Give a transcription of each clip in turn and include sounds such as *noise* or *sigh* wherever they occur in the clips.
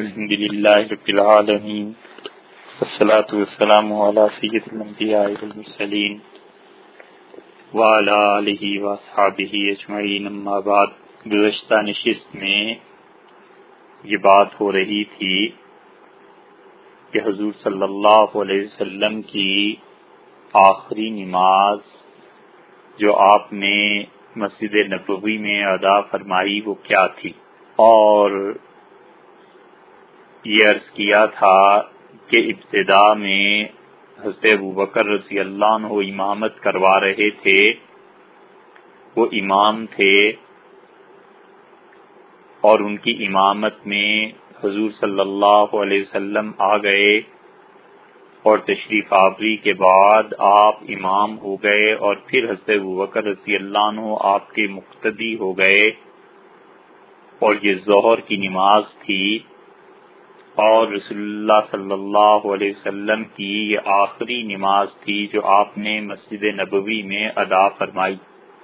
الحمد لله رب العالمين والصلاة والسلام على سيد الأنبياء والمرسلين وعلى آله وأصحابه أجمعين. أما بعد، گزشتہ نشست میں یہ بات ہو رہی تھی کہ حضور صلی اللہ علیہ وسلم کی آخری نماز جو آپ نے مسجد نبوی میں ادا فرمائی وہ کیا تھی؟ اور یہ عرض کیا تھا کہ ابتدا میں حضرت ابو بکر رضی اللہ عنہ امامت کروا رہے تھے۔ وہ امام تھے اور ان کی امامت میں حضور صلی اللہ علیہ وسلم آ گئے اور تشریف آوری کے بعد آپ امام ہو گئے اور پھر حضرت ابو بکر رضی اللہ عنہ آپ کے مقتدی ہو گئے اور یہ ظہر کی نماز تھی۔ اور رسول اللہ صلی اللہ علیہ وسلم کی یہ آخری نماز تھی جو آپ نے مسجد نبوی میں ادا فرمائی۔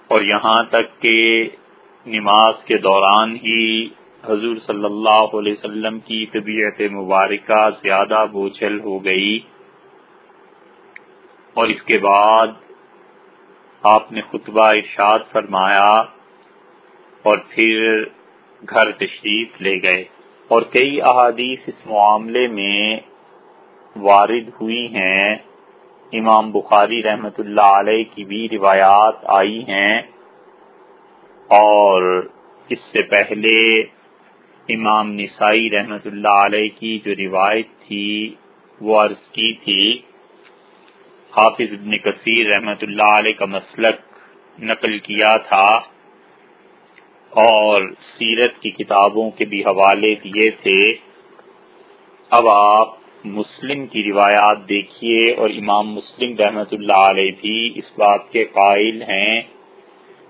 اور یہاں تک کہ نماز کے دوران ہی حضور صلی اللہ علیہ وسلم کی طبیعت مبارکہ زیادہ بوجھل ہو گئی۔ اور اس کے بعد آپ نے خطبہ ارشاد فرمایا اور پھر گھر تشریف لے گئے۔ اور کئی احادیث اس معاملے میں وارد ہوئی ہیں۔ امام بخاری رحمت اللہ علیہ کی بھی روایات آئی ہیں۔ اور اس سے پہلے امام نسائی رحمت اللہ علیہ کی جو روایت تھی وہ عرض کی تھی۔ حافظ ابن کثیر رحمت اللہ علیہ کا مسلک نقل کیا تھا۔ اور سیرت کی کتابوں کے بھی حوالے دیے تھے۔ اب آپ مسلم کی روایات دیکھیے اور امام مسلم رحمت اللہ علیہ بھی اس بات کے قائل ہیں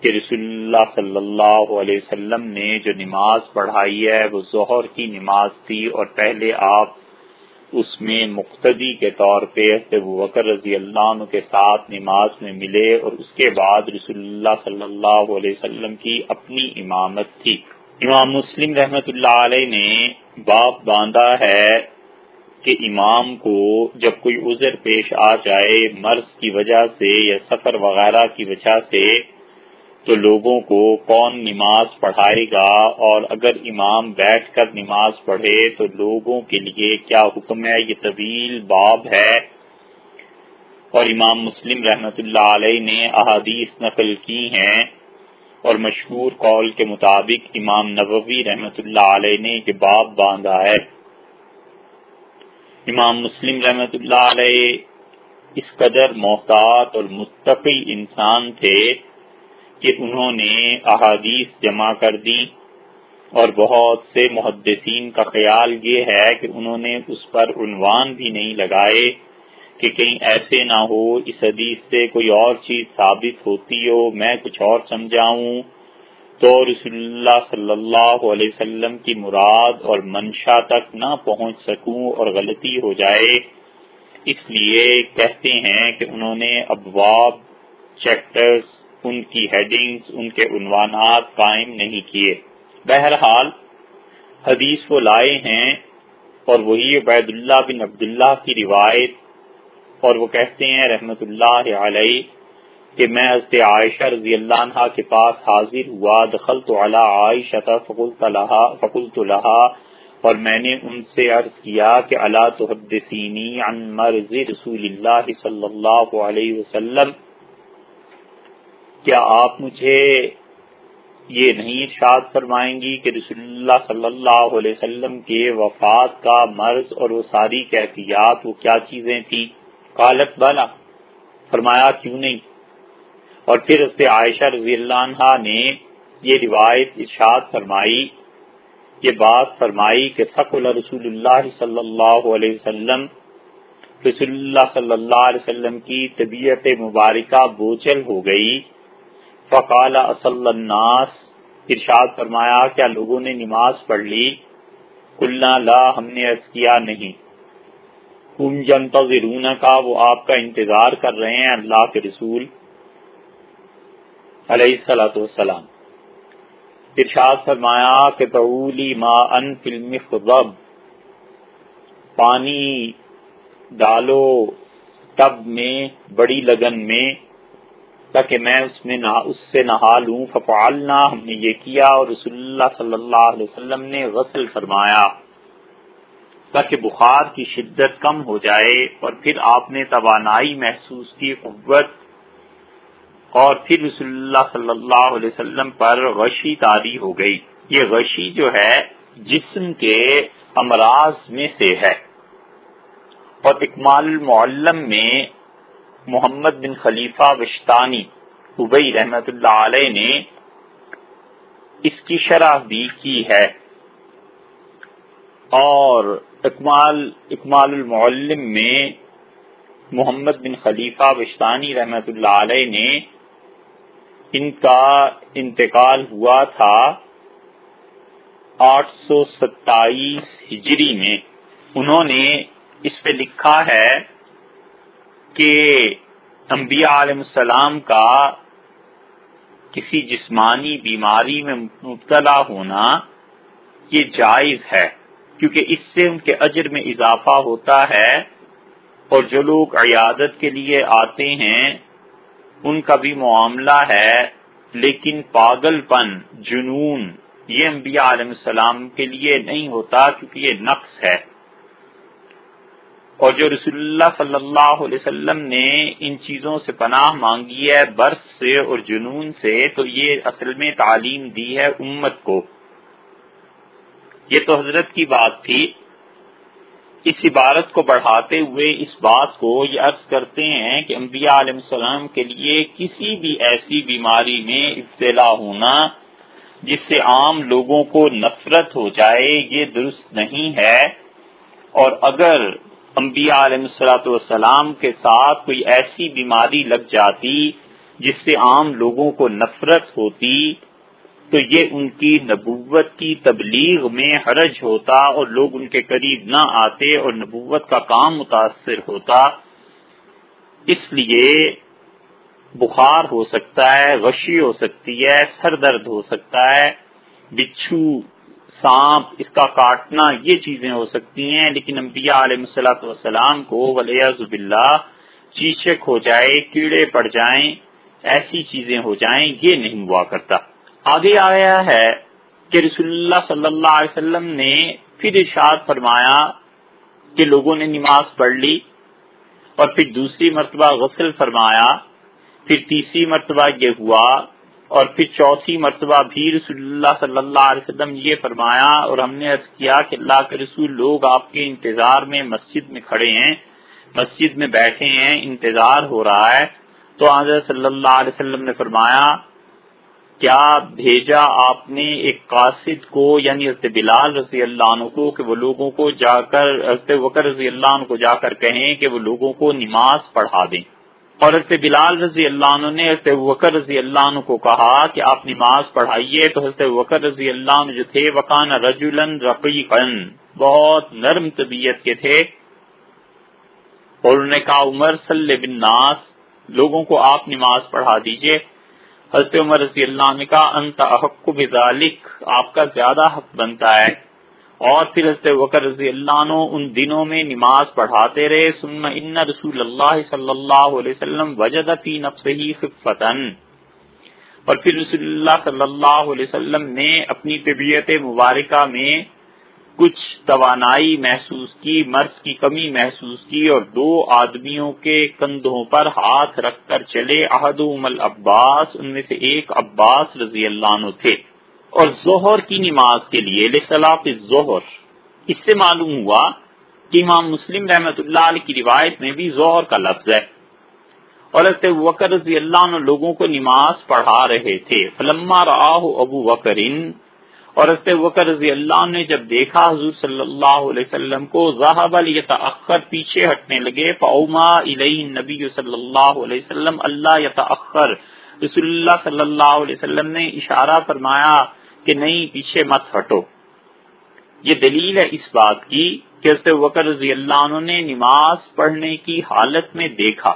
کہ رسول اللہ صلی اللہ علیہ وسلم نے جو نماز پڑھائی ہے وہ ظہر کی نماز تھی اور پہلے آپ اس میں مقتدی کے طور پہ ابو بکر رضی اللہ عنہ کے ساتھ نماز میں ملے اور اس کے بعد رسول اللہ صلی اللہ علیہ وسلم کی اپنی امامت تھی۔ امام مسلم رحمت اللہ علیہ نے باپ باندھا ہے کہ امام کو جب کوئی عذر پیش آ جائے مرض کی وجہ سے یا سفر وغیرہ کی وجہ سے تو لوگوں کو کون نماز پڑھائے گا اور اگر امام بیٹھ کر نماز پڑھے تو لوگوں کے لیے کیا حکم ہے؟ یہ طویل باب ہے۔ اور امام مسلم رحمت اللہ علیہ نے احادیث نقل کی ہیں اور مشہور قول کے مطابق امام نبوی رحمت اللہ علیہ نے یہ باب باندھا ہے۔ امام مسلم رحمت اللہ علیہ اس قدر محتاط اور متقی انسان تھے کہ انہوں نے احادیث جمع کر دی اور بہت سے محدثین کا خیال یہ ہے کہ انہوں نے اس پر عنوان بھی نہیں لگائے کہ کہیں ایسے نہ ہو، اس حدیث سے کوئی اور چیز ثابت ہوتی ہو، میں کچھ اور سمجھاؤں۔ تو رسول اللہ صلی اللہ علیہ وسلم کی مراد اور منشا تک نہ پہنچ سکوں اور غلطی ہو جائے۔ اس لیے کہتے ہیں کہ انہوں نے ابواب، چیپٹرز ان کی ہیڈنگز ان کے عنوانات قائم نہیں کیے۔ بہرحال، حدیث وہ لائے ہیں اور وہی عبید اللہ بن عبداللہ کی روایت، اور وہ کہتے ہیں رحمت اللہ علیہ کہ میں حضرت عائشہ رضی اللہ عنہ کے پاس حاضر ہوا دخل تو عائشہ فقلت لہا اور میں نے ان سے عرض کیا کہ اللہ تحدثینی عن مرض رسول اللہ صلی اللہ علیہ وسلم کیا آپ مجھے یہ نہیں ارشاد فرمائیں گی کہ رسول اللہ صلی اللہ علیہ وسلم کے وفات کا مرض اور وہ ساری کیفیات وہ کیا چیزیں تھیں؟ قالت بالا فرمایا، کیوں نہیں؟ اور پھر اس سے عائشہ رضی اللہ عنہ نے یہ روایت ارشاد فرمائی، یہ بات فرمائی کہ فقل رسول اللہ صلی اللہ علیہ وسلم، رسول اللہ صلی اللہ علیہ وسلم کی طبیعت مبارکہ بوچل ہو گئی۔ فقال اصل الناس، ارشاد فرمایا کیا لوگوں نے نماز پڑھ لی؟ کلنا لا، ہم نے عرض کیا نہیں۔ ہم جنتظرون کا وہ آپ کا انتظار کر رہے ہیں اللہ کے رسول۔ علیہ السلاۃ والسلام۔ ارشاد فرمایا کہ بولی ما ان فلم پانی ڈالو تب میں، بڑی لگن میں۔ تاکہ میں اس میں اس سے نہا لوں فپالنا ہم نے یہ کیا اور رسول اللہ صلی اللہ علیہ وسلم نے غسل فرمایا۔ تاکہ بخار کی شدت کم ہو جائے اور پھر آپ نے توانائی محسوس کی قوت۔ اور پھر رسول اللہ صلی اللہ علیہ وسلم پر غشی تاری ہو گئی۔ یہ غشی جو ہے، جسم کے امراض میں سے ہے۔ اور اکمال المعلم میں محمد بن خلیفہ وشتانی ابئی رحمت اللہ علیہ نے اس کی شرح بھی کی ہے۔ اور اکمال اکمال المعلم میں محمد بن خلیفہ وشتانی رحمت اللہ علیہ نے ان کا انتقال ہوا تھا آٹھ سو ستائیس ہجری میں۔ انہوں نے اس پہ لکھا ہے کہ انبیاء علیہ السلام کا کسی جسمانی بیماری میں مبتلا ہونا یہ جائز ہے، کیونکہ اس سے ان کے اجر میں اضافہ ہوتا ہے اور جو لوگ عیادت کے لیے آتے ہیں، ان کا بھی معاملہ ہے۔ لیکن پاگل پن، جنون، یہ انبیاء علیہ السلام کے لیے نہیں ہوتا کیونکہ یہ نقص ہے۔ اور جو رسول اللہ صلی اللہ علیہ وسلم نے ان چیزوں سے پناہ مانگی ہے، برس سے اور جنون سے، تو یہ اصل میں تعلیم دی ہے امت کو۔ یہ تو حضرت کی بات تھی۔ اس عبارت کو بڑھاتے ہوئے اس بات کو یہ عرض کرتے ہیں کہ انبیاء علیہ السلام کے لیے کسی بھی ایسی بیماری میں ابتلا ہونا، جس سے عام لوگوں کو نفرت ہو جائے، یہ درست نہیں ہے۔ اور اگر انبیاء علیہ السلاۃ والسلام کے ساتھ کوئی ایسی بیماری لگ جاتی جس سے عام لوگوں کو نفرت ہوتی، تو یہ ان کی نبوت کی تبلیغ میں حرج ہوتا اور لوگ ان کے قریب نہ آتے اور نبوت کا کام متاثر ہوتا۔ اس لیے بخار ہو سکتا ہے، غشی ہو سکتی ہے، سر درد ہو سکتا ہے، بچھو سانپ، اس کا کاٹنا، یہ چیزیں ہو سکتی ہیں، لیکن انبیاء علیہ مسلاۃ والسلام کو زب اللہ چیچک ہو جائے کیڑے پڑ جائیں، ایسی چیزیں ہو جائیں، یہ نہیں ہوا کرتا۔ آگے آیا ہے کہ رسول اللہ صلی اللہ علیہ وسلم نے پھر ارشاد فرمایا کہ لوگوں نے نماز پڑھ لی اور پھر دوسری مرتبہ غسل فرمایا، پھر تیسری مرتبہ یہ ہوا اور پھر چوتھی مرتبہ بھی رسول اللہ صلی اللہ علیہ وسلم یہ فرمایا اور ہم نے عرض کیا کہ اللہ کے رسول لوگ آپ کے انتظار میں مسجد میں کھڑے ہیں، مسجد میں بیٹھے ہیں، انتظار ہو رہا ہے۔ تو آج صلی اللہ علیہ وسلم نے فرمایا، کیا بھیجا آپ نے ایک قاصد کو یعنی حضرت بلال رضی اللہ عنہ کو، کہ وہ لوگوں کو جا کر، حضرت وکر رضی اللہ عنہ کو جا کر کہیں کہ وہ لوگوں کو نماز پڑھا دیں؟ اور حضرت بلال رضی اللہ عنہ نے حضرت وکر رضی اللہ عنہ کو کہا کہ آپ نماز پڑھائیے تو حضرت وکر رضی اللہ عنہ جو تھے وکان رجولن رقیقن بہت نرم طبیعت کے تھے۔ اور انہوں نے کہا، عمر صلی بن ناس، لوگوں کو آپ نماز پڑھا دیجیے۔ حضرت عمر رضی اللہ عنہ نے کہا، انت احق بذالک آپ کا زیادہ حق بنتا ہے۔ اور پھر حضرت وکر رضی اللہ عنہ ان دنوں میں نماز پڑھاتے رہے سن ان رسول اللہ صلی اللہ علیہ وسلم وجد فی نفسه خفتن اور پھر رسول اللہ صلی اللہ علیہ وسلم نے اپنی طبیعت مبارکہ میں کچھ توانائی محسوس کی، مرض کی کمی محسوس کی اور دو آدمیوں کے کندھوں پر ہاتھ رکھ کر چلے۔ احد العباس، ان میں سے ایک عباس رضی اللہ عنہ تھے۔ اور ظہر کی نماز کے لیے ظہر اس سے معلوم ہوا کہ امام مسلم رحمت اللہ علیہ کی روایت میں بھی ظہر کا لفظ ہے۔ اور وکر رضی اللہ عنہ لوگوں کو نماز پڑھا رہے تھے۔ فلما راہ ابو وکرین اور وکر رضی اللہ عنہ نے جب دیکھا، حضور صلی اللہ علیہ وسلم کو ذہب یتاخر پیچھے ہٹنے لگے۔ فاوما الیہ نبی صلی اللہ علیہ وسلم، اللہ یتاخر رسول اللہ صلی اللہ علیہ وسلم نے اشارہ فرمایا کہ نہیں، پیچھے مت ہٹو۔ یہ دلیل ہے اس بات کی کہ حضرت وکر رضی اللہ عنہ نے نماز پڑھنے کی حالت میں دیکھا۔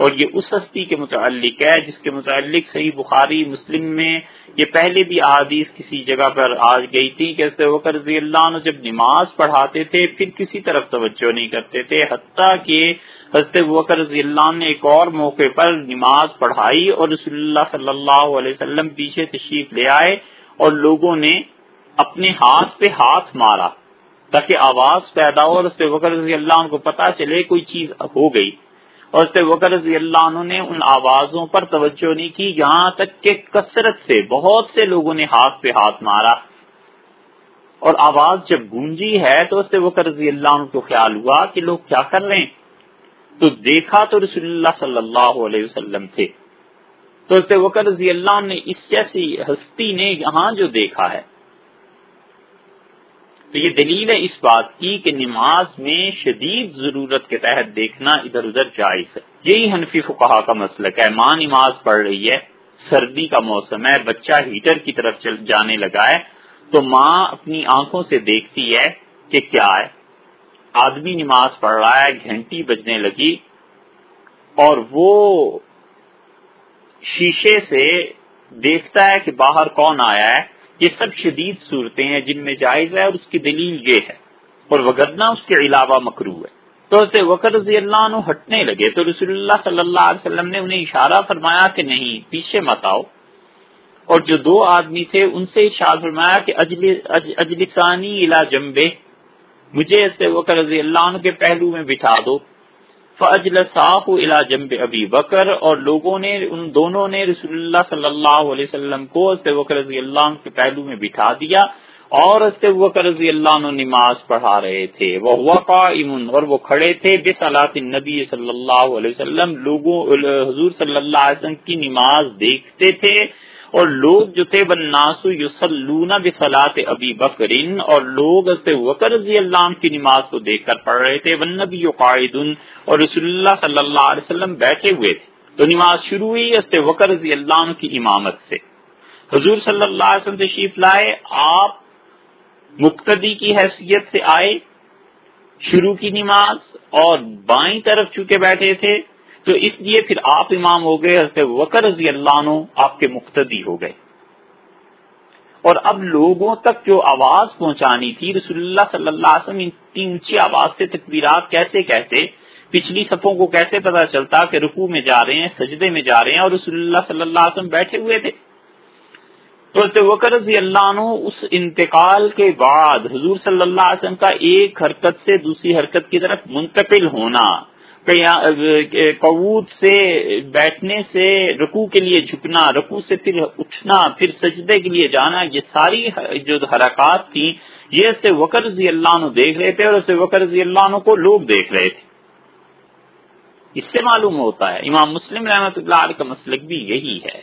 اور یہ اس ہستی کے متعلق ہے جس کے متعلق صحیح بخاری، مسلم میں یہ پہلے بھی احادیث کسی جگہ پر آ گئی تھی کہ وقت رضی اللہ عنہ جب نماز پڑھاتے تھے، پھر کسی طرف توجہ نہیں کرتے تھے، حتیٰ کہ حضرت وکر رضی اللہ عنہ نے ایک اور موقع پر نماز پڑھائی اور رسول اللہ صلی اللہ علیہ وسلم پیچھے تشریف لے آئے اور لوگوں نے اپنے ہاتھ پہ ہاتھ مارا تاکہ آواز پیدا ہو اور اس وکر رضی اللہ عنہ کو پتا چلے کوئی چیز ہو گئی۔ اور وکر رضی اللہ عنہ نے ان آوازوں پر توجہ نہیں کی، یہاں تک کہ کثرت سے بہت سے لوگوں نے ہاتھ پہ ہاتھ مارا۔ اور آواز جب گونجی ہے تو اس وکر رضی اللہ عنہ کو خیال ہوا کہ لوگ کیا کر رہے ہیں۔ تو دیکھا تو رسول اللہ صلی اللہ علیہ وسلم تھے۔ تو اس وکر رضی اللہ عنہ نے اس جیسی ہستی نے یہاں جو دیکھا ہے۔ تو یہ دلیل ہے اس بات کی کہ نماز میں شدید ضرورت کے تحت دیکھنا ادھر ادھر جائز ہے۔ یہی حنفی فقہا کا مسلک ہے۔ ماں نماز پڑھ رہی ہے، سردی کا موسم ہے، بچہ ہیٹر کی طرف چل جانے لگا ہے، تو ماں اپنی آنکھوں سے دیکھتی ہے کہ کیا ہے۔ آدمی نماز پڑھ رہا ہے، گھنٹی بجنے لگی اور وہ شیشے سے دیکھتا ہے کہ باہر کون آیا ہے۔ یہ سب شدید صورتیں ہیں جن میں جائز ہے اور اس کی دلیل یہ ہے اور وگدنا اس کے علاوہ مکرو ہے۔ تو اسے وکر رضی اللہ عنہ ہٹنے لگے تو رسول اللہ صلی اللہ علیہ وسلم نے انہیں اشارہ فرمایا کہ نہیں، پیچھے مت آؤ۔ اور جو دو آدمی تھے ان سے اشارہ فرمایا کہ اجلسانی الا جمبے مجھے اسے وکر رضی اللہ عنہ کے پہلو میں بٹھا دو۔ فضل صاف الا جمب ابی بکر اور لوگوں نے، ان دونوں نے رسول اللہ صلی اللہ علیہ وسلم کو بکر رضی اللہ عنہ کے پہلو میں بٹھا دیا اور بکر رضی اللہ عنہ نماز پڑھا رہے تھے۔ وہ ہوا اور وہ کھڑے تھے بے صلاح نبی صلی اللہ علیہ وسلم۔ لوگوں، حضور صلی اللہ علیہ وسلم کی نماز دیکھتے تھے۔ اور لوگ جو تھے بن ناسو یوسلونا بسلاط ابی بکرین اور لوگ حضرت وکر رضی اللہ عنہ کی نماز کو دیکھ کر پڑھ رہے تھے ون نبی قائد اور رسول اللہ صلی اللہ علیہ وسلم بیٹھے ہوئے تھے۔ تو نماز شروع ہوئی است وکر رضی اللہ عنہ کی امامت سے۔ حضور صلی اللہ علیہ وسلم تشریف لائے، آپ مقتدی کی حیثیت سے آئے، شروع کی نماز اور بائیں طرف چونکے بیٹھے تھے۔ تو اس لیے پھر آپ امام ہو گئے، حضرت وکر رضی اللہ عنہ آپ کے مقتدی ہو گئے۔ اور اب لوگوں تک جو آواز پہنچانی تھی، رسول اللہ صلی اللہ علیہ وسلم اتنی اونچی آواز سے تکبیرات کیسے کہتے، پچھلی صفوں کو کیسے پتا چلتا کہ رکو میں جا رہے ہیں، سجدے میں جا رہے ہیں، اور رسول اللہ صلی اللہ علیہ وسلم بیٹھے ہوئے تھے۔ تو حضرت وکر رضی اللہ عنہ اس انتقال کے بعد حضور صلی اللہ علیہ وسلم کا ایک حرکت سے دوسری حرکت کی طرف منتقل ہونا۔ قوت سے بیٹھنے سے رکو کے لیے جھکنا رکو سے پھر اٹھنا، پھر سجدے کے لیے جانا، یہ ساری جو حرکات تھیں، یہ اسے وکر رضی اللہ عنہ دیکھ رہے تھے اور اسے وکر رضی اللہ عنہ کو لوگ دیکھ رہے تھے۔ اس سے معلوم ہوتا ہے، امام مسلم رحمت اللہ علیہ کا مسلک بھی یہی ہے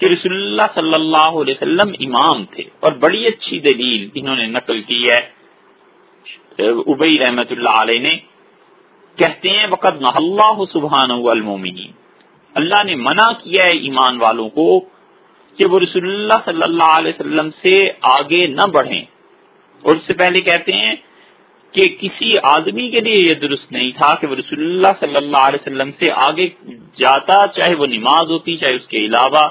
کہ رسول اللہ صلی اللہ علیہ وسلم امام تھے اور بڑی اچھی دلیل انہوں نے نقل کی ہے۔ ابئی رحمت اللہ علیہ نے کہتے ہیں وقت نہ اللہ سبحان المومنین اللہ نے منع کیا ہے ایمان والوں کو کہ وہ رسول اللہ صلی اللہ علیہ وسلم سے آگے نہ بڑھیں۔ اور اس سے پہلے کہتے ہیں کہ کسی آدمی کے لیے یہ درست نہیں تھا کہ وہ رسول اللہ صلی اللہ علیہ وسلم سے آگے جاتا، چاہے وہ نماز ہوتی، چاہے اس کے علاوہ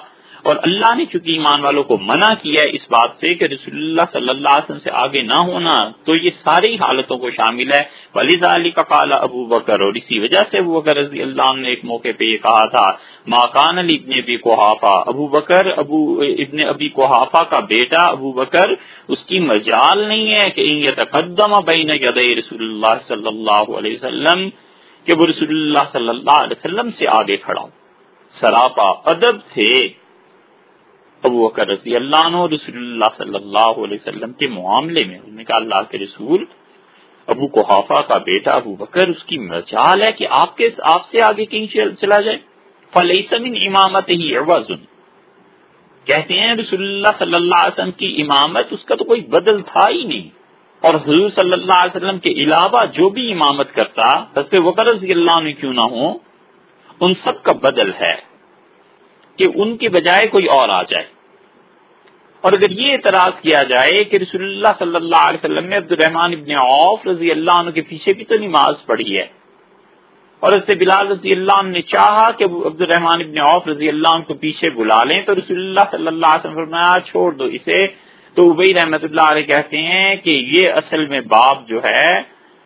اور اللہ نے چونکہ ایمان والوں کو منع کیا ہے اس بات سے کہ رسول اللہ صلی اللہ علیہ وسلم سے آگے نہ ہونا، تو یہ ساری حالتوں کو شامل ہے۔ ولیز علی کا کالا ابو بکر اور اسی وجہ سے ابو بکر رضی اللہ عنہ نے ایک موقع پہ یہ کہا تھا ماکان علی ابن ابی کوحافہ ابو بکر، ابو ابن ابی کوحافہ کا بیٹا ابو بکر، اس کی مجال نہیں ہے کہ یہ تقدم بین یدی رسول اللہ صلی اللہ علیہ وسلم کہ وہ رسول اللہ صلی اللہ علیہ وسلم سے آگے کھڑا ہوں۔ سراپا ادب تھے۔ ابو بکر رضی اللہ عنہ رسول اللہ صلی اللہ علیہ وسلم کے معاملے میں انہوں نے کہا اللہ کے رسول، ابو کوحافہ کا بیٹا ابو بکر، اس کی مجال ہے کہ آپ کے، آپ سے آگے کہیں چلا جائے۔ فلیسمن امامت ہی اوازن کہتے ہیں رسول اللہ صلی اللہ علیہ وسلم کی امامت، اس کا تو کوئی بدل تھا ہی نہیں۔ اور حضور صلی اللہ علیہ وسلم کے علاوہ جو بھی امامت کرتا، حضرت وکر رضی اللہ عنہ کیوں نہ ہو، ان سب کا بدل ہے۔ کہ ان کے بجائے کوئی اور آ جائے۔ اور اگر یہ اعتراض کیا جائے کہ رسول اللہ صلی اللہ علیہ وسلم نے عبد الرحمان ابن عوف رضی اللہ عنہ کے پیچھے بھی تو نماز پڑھی ہے، اور اس سے بلال رضی اللہ عنہ نے چاہا کہ عبد الرحمان ابن عوف رضی اللہ عنہ کو پیچھے بلا لیں، تو رسول اللہ صلی اللہ علیہ وسلم فرمایا، چھوڑ دو اسے۔ تو ابئی رحمت اللہ علیہ کہتے ہیں کہ یہ اصل میں باپ جو ہے،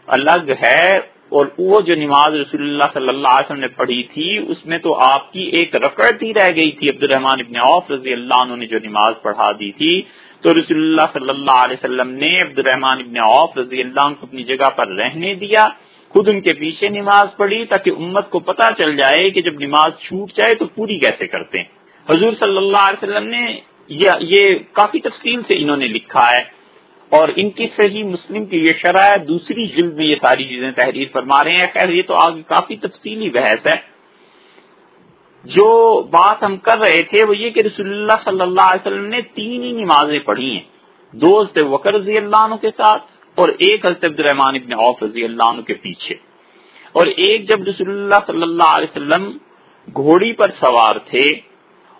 الگ ہے اور وہ جو نماز رسول اللہ صلی اللہ علیہ وسلم نے پڑھی تھی، اس میں تو آپ کی ایک رکعت ہی رہ گئی تھی۔ عبد الرحمان ابن عوف رضی اللہ عنہ نے جو نماز پڑھا دی تھی، تو رسول اللہ صلی اللہ علیہ وسلم نے عبد الرحمان ابن عوف رضی اللہ عنہ کو اپنی جگہ پر رہنے دیا، خود ان کے پیچھے نماز پڑھی تاکہ امت کو پتا چل جائے کہ جب نماز چھوٹ جائے تو پوری کیسے کرتے ہیں۔ حضور صلی اللہ علیہ وسلم نے یہ کافی تفصیل سے انہوں نے لکھا ہے۔ اور ان کی صحیح مسلم کی یہ شرح دوسری جلد میں یہ ساری چیزیں تحریر فرما رہے ہیں۔ خیر، یہ تو آگے کافی تفصیلی بحث ہے۔ جو بات ہم کر رہے تھے وہ یہ کہ رسول اللہ صلی اللہ علیہ وسلم نے تین ہی نمازیں پڑھی ہیں۔ دو حضرت وکر رضی اللہ عنہ کے ساتھ اور ایک حضرت عبد الرحمان ابن عوف رضی اللہ عنہ کے پیچھے۔ اور ایک جب رسول اللہ صلی اللہ علیہ وسلم گھوڑی پر سوار تھے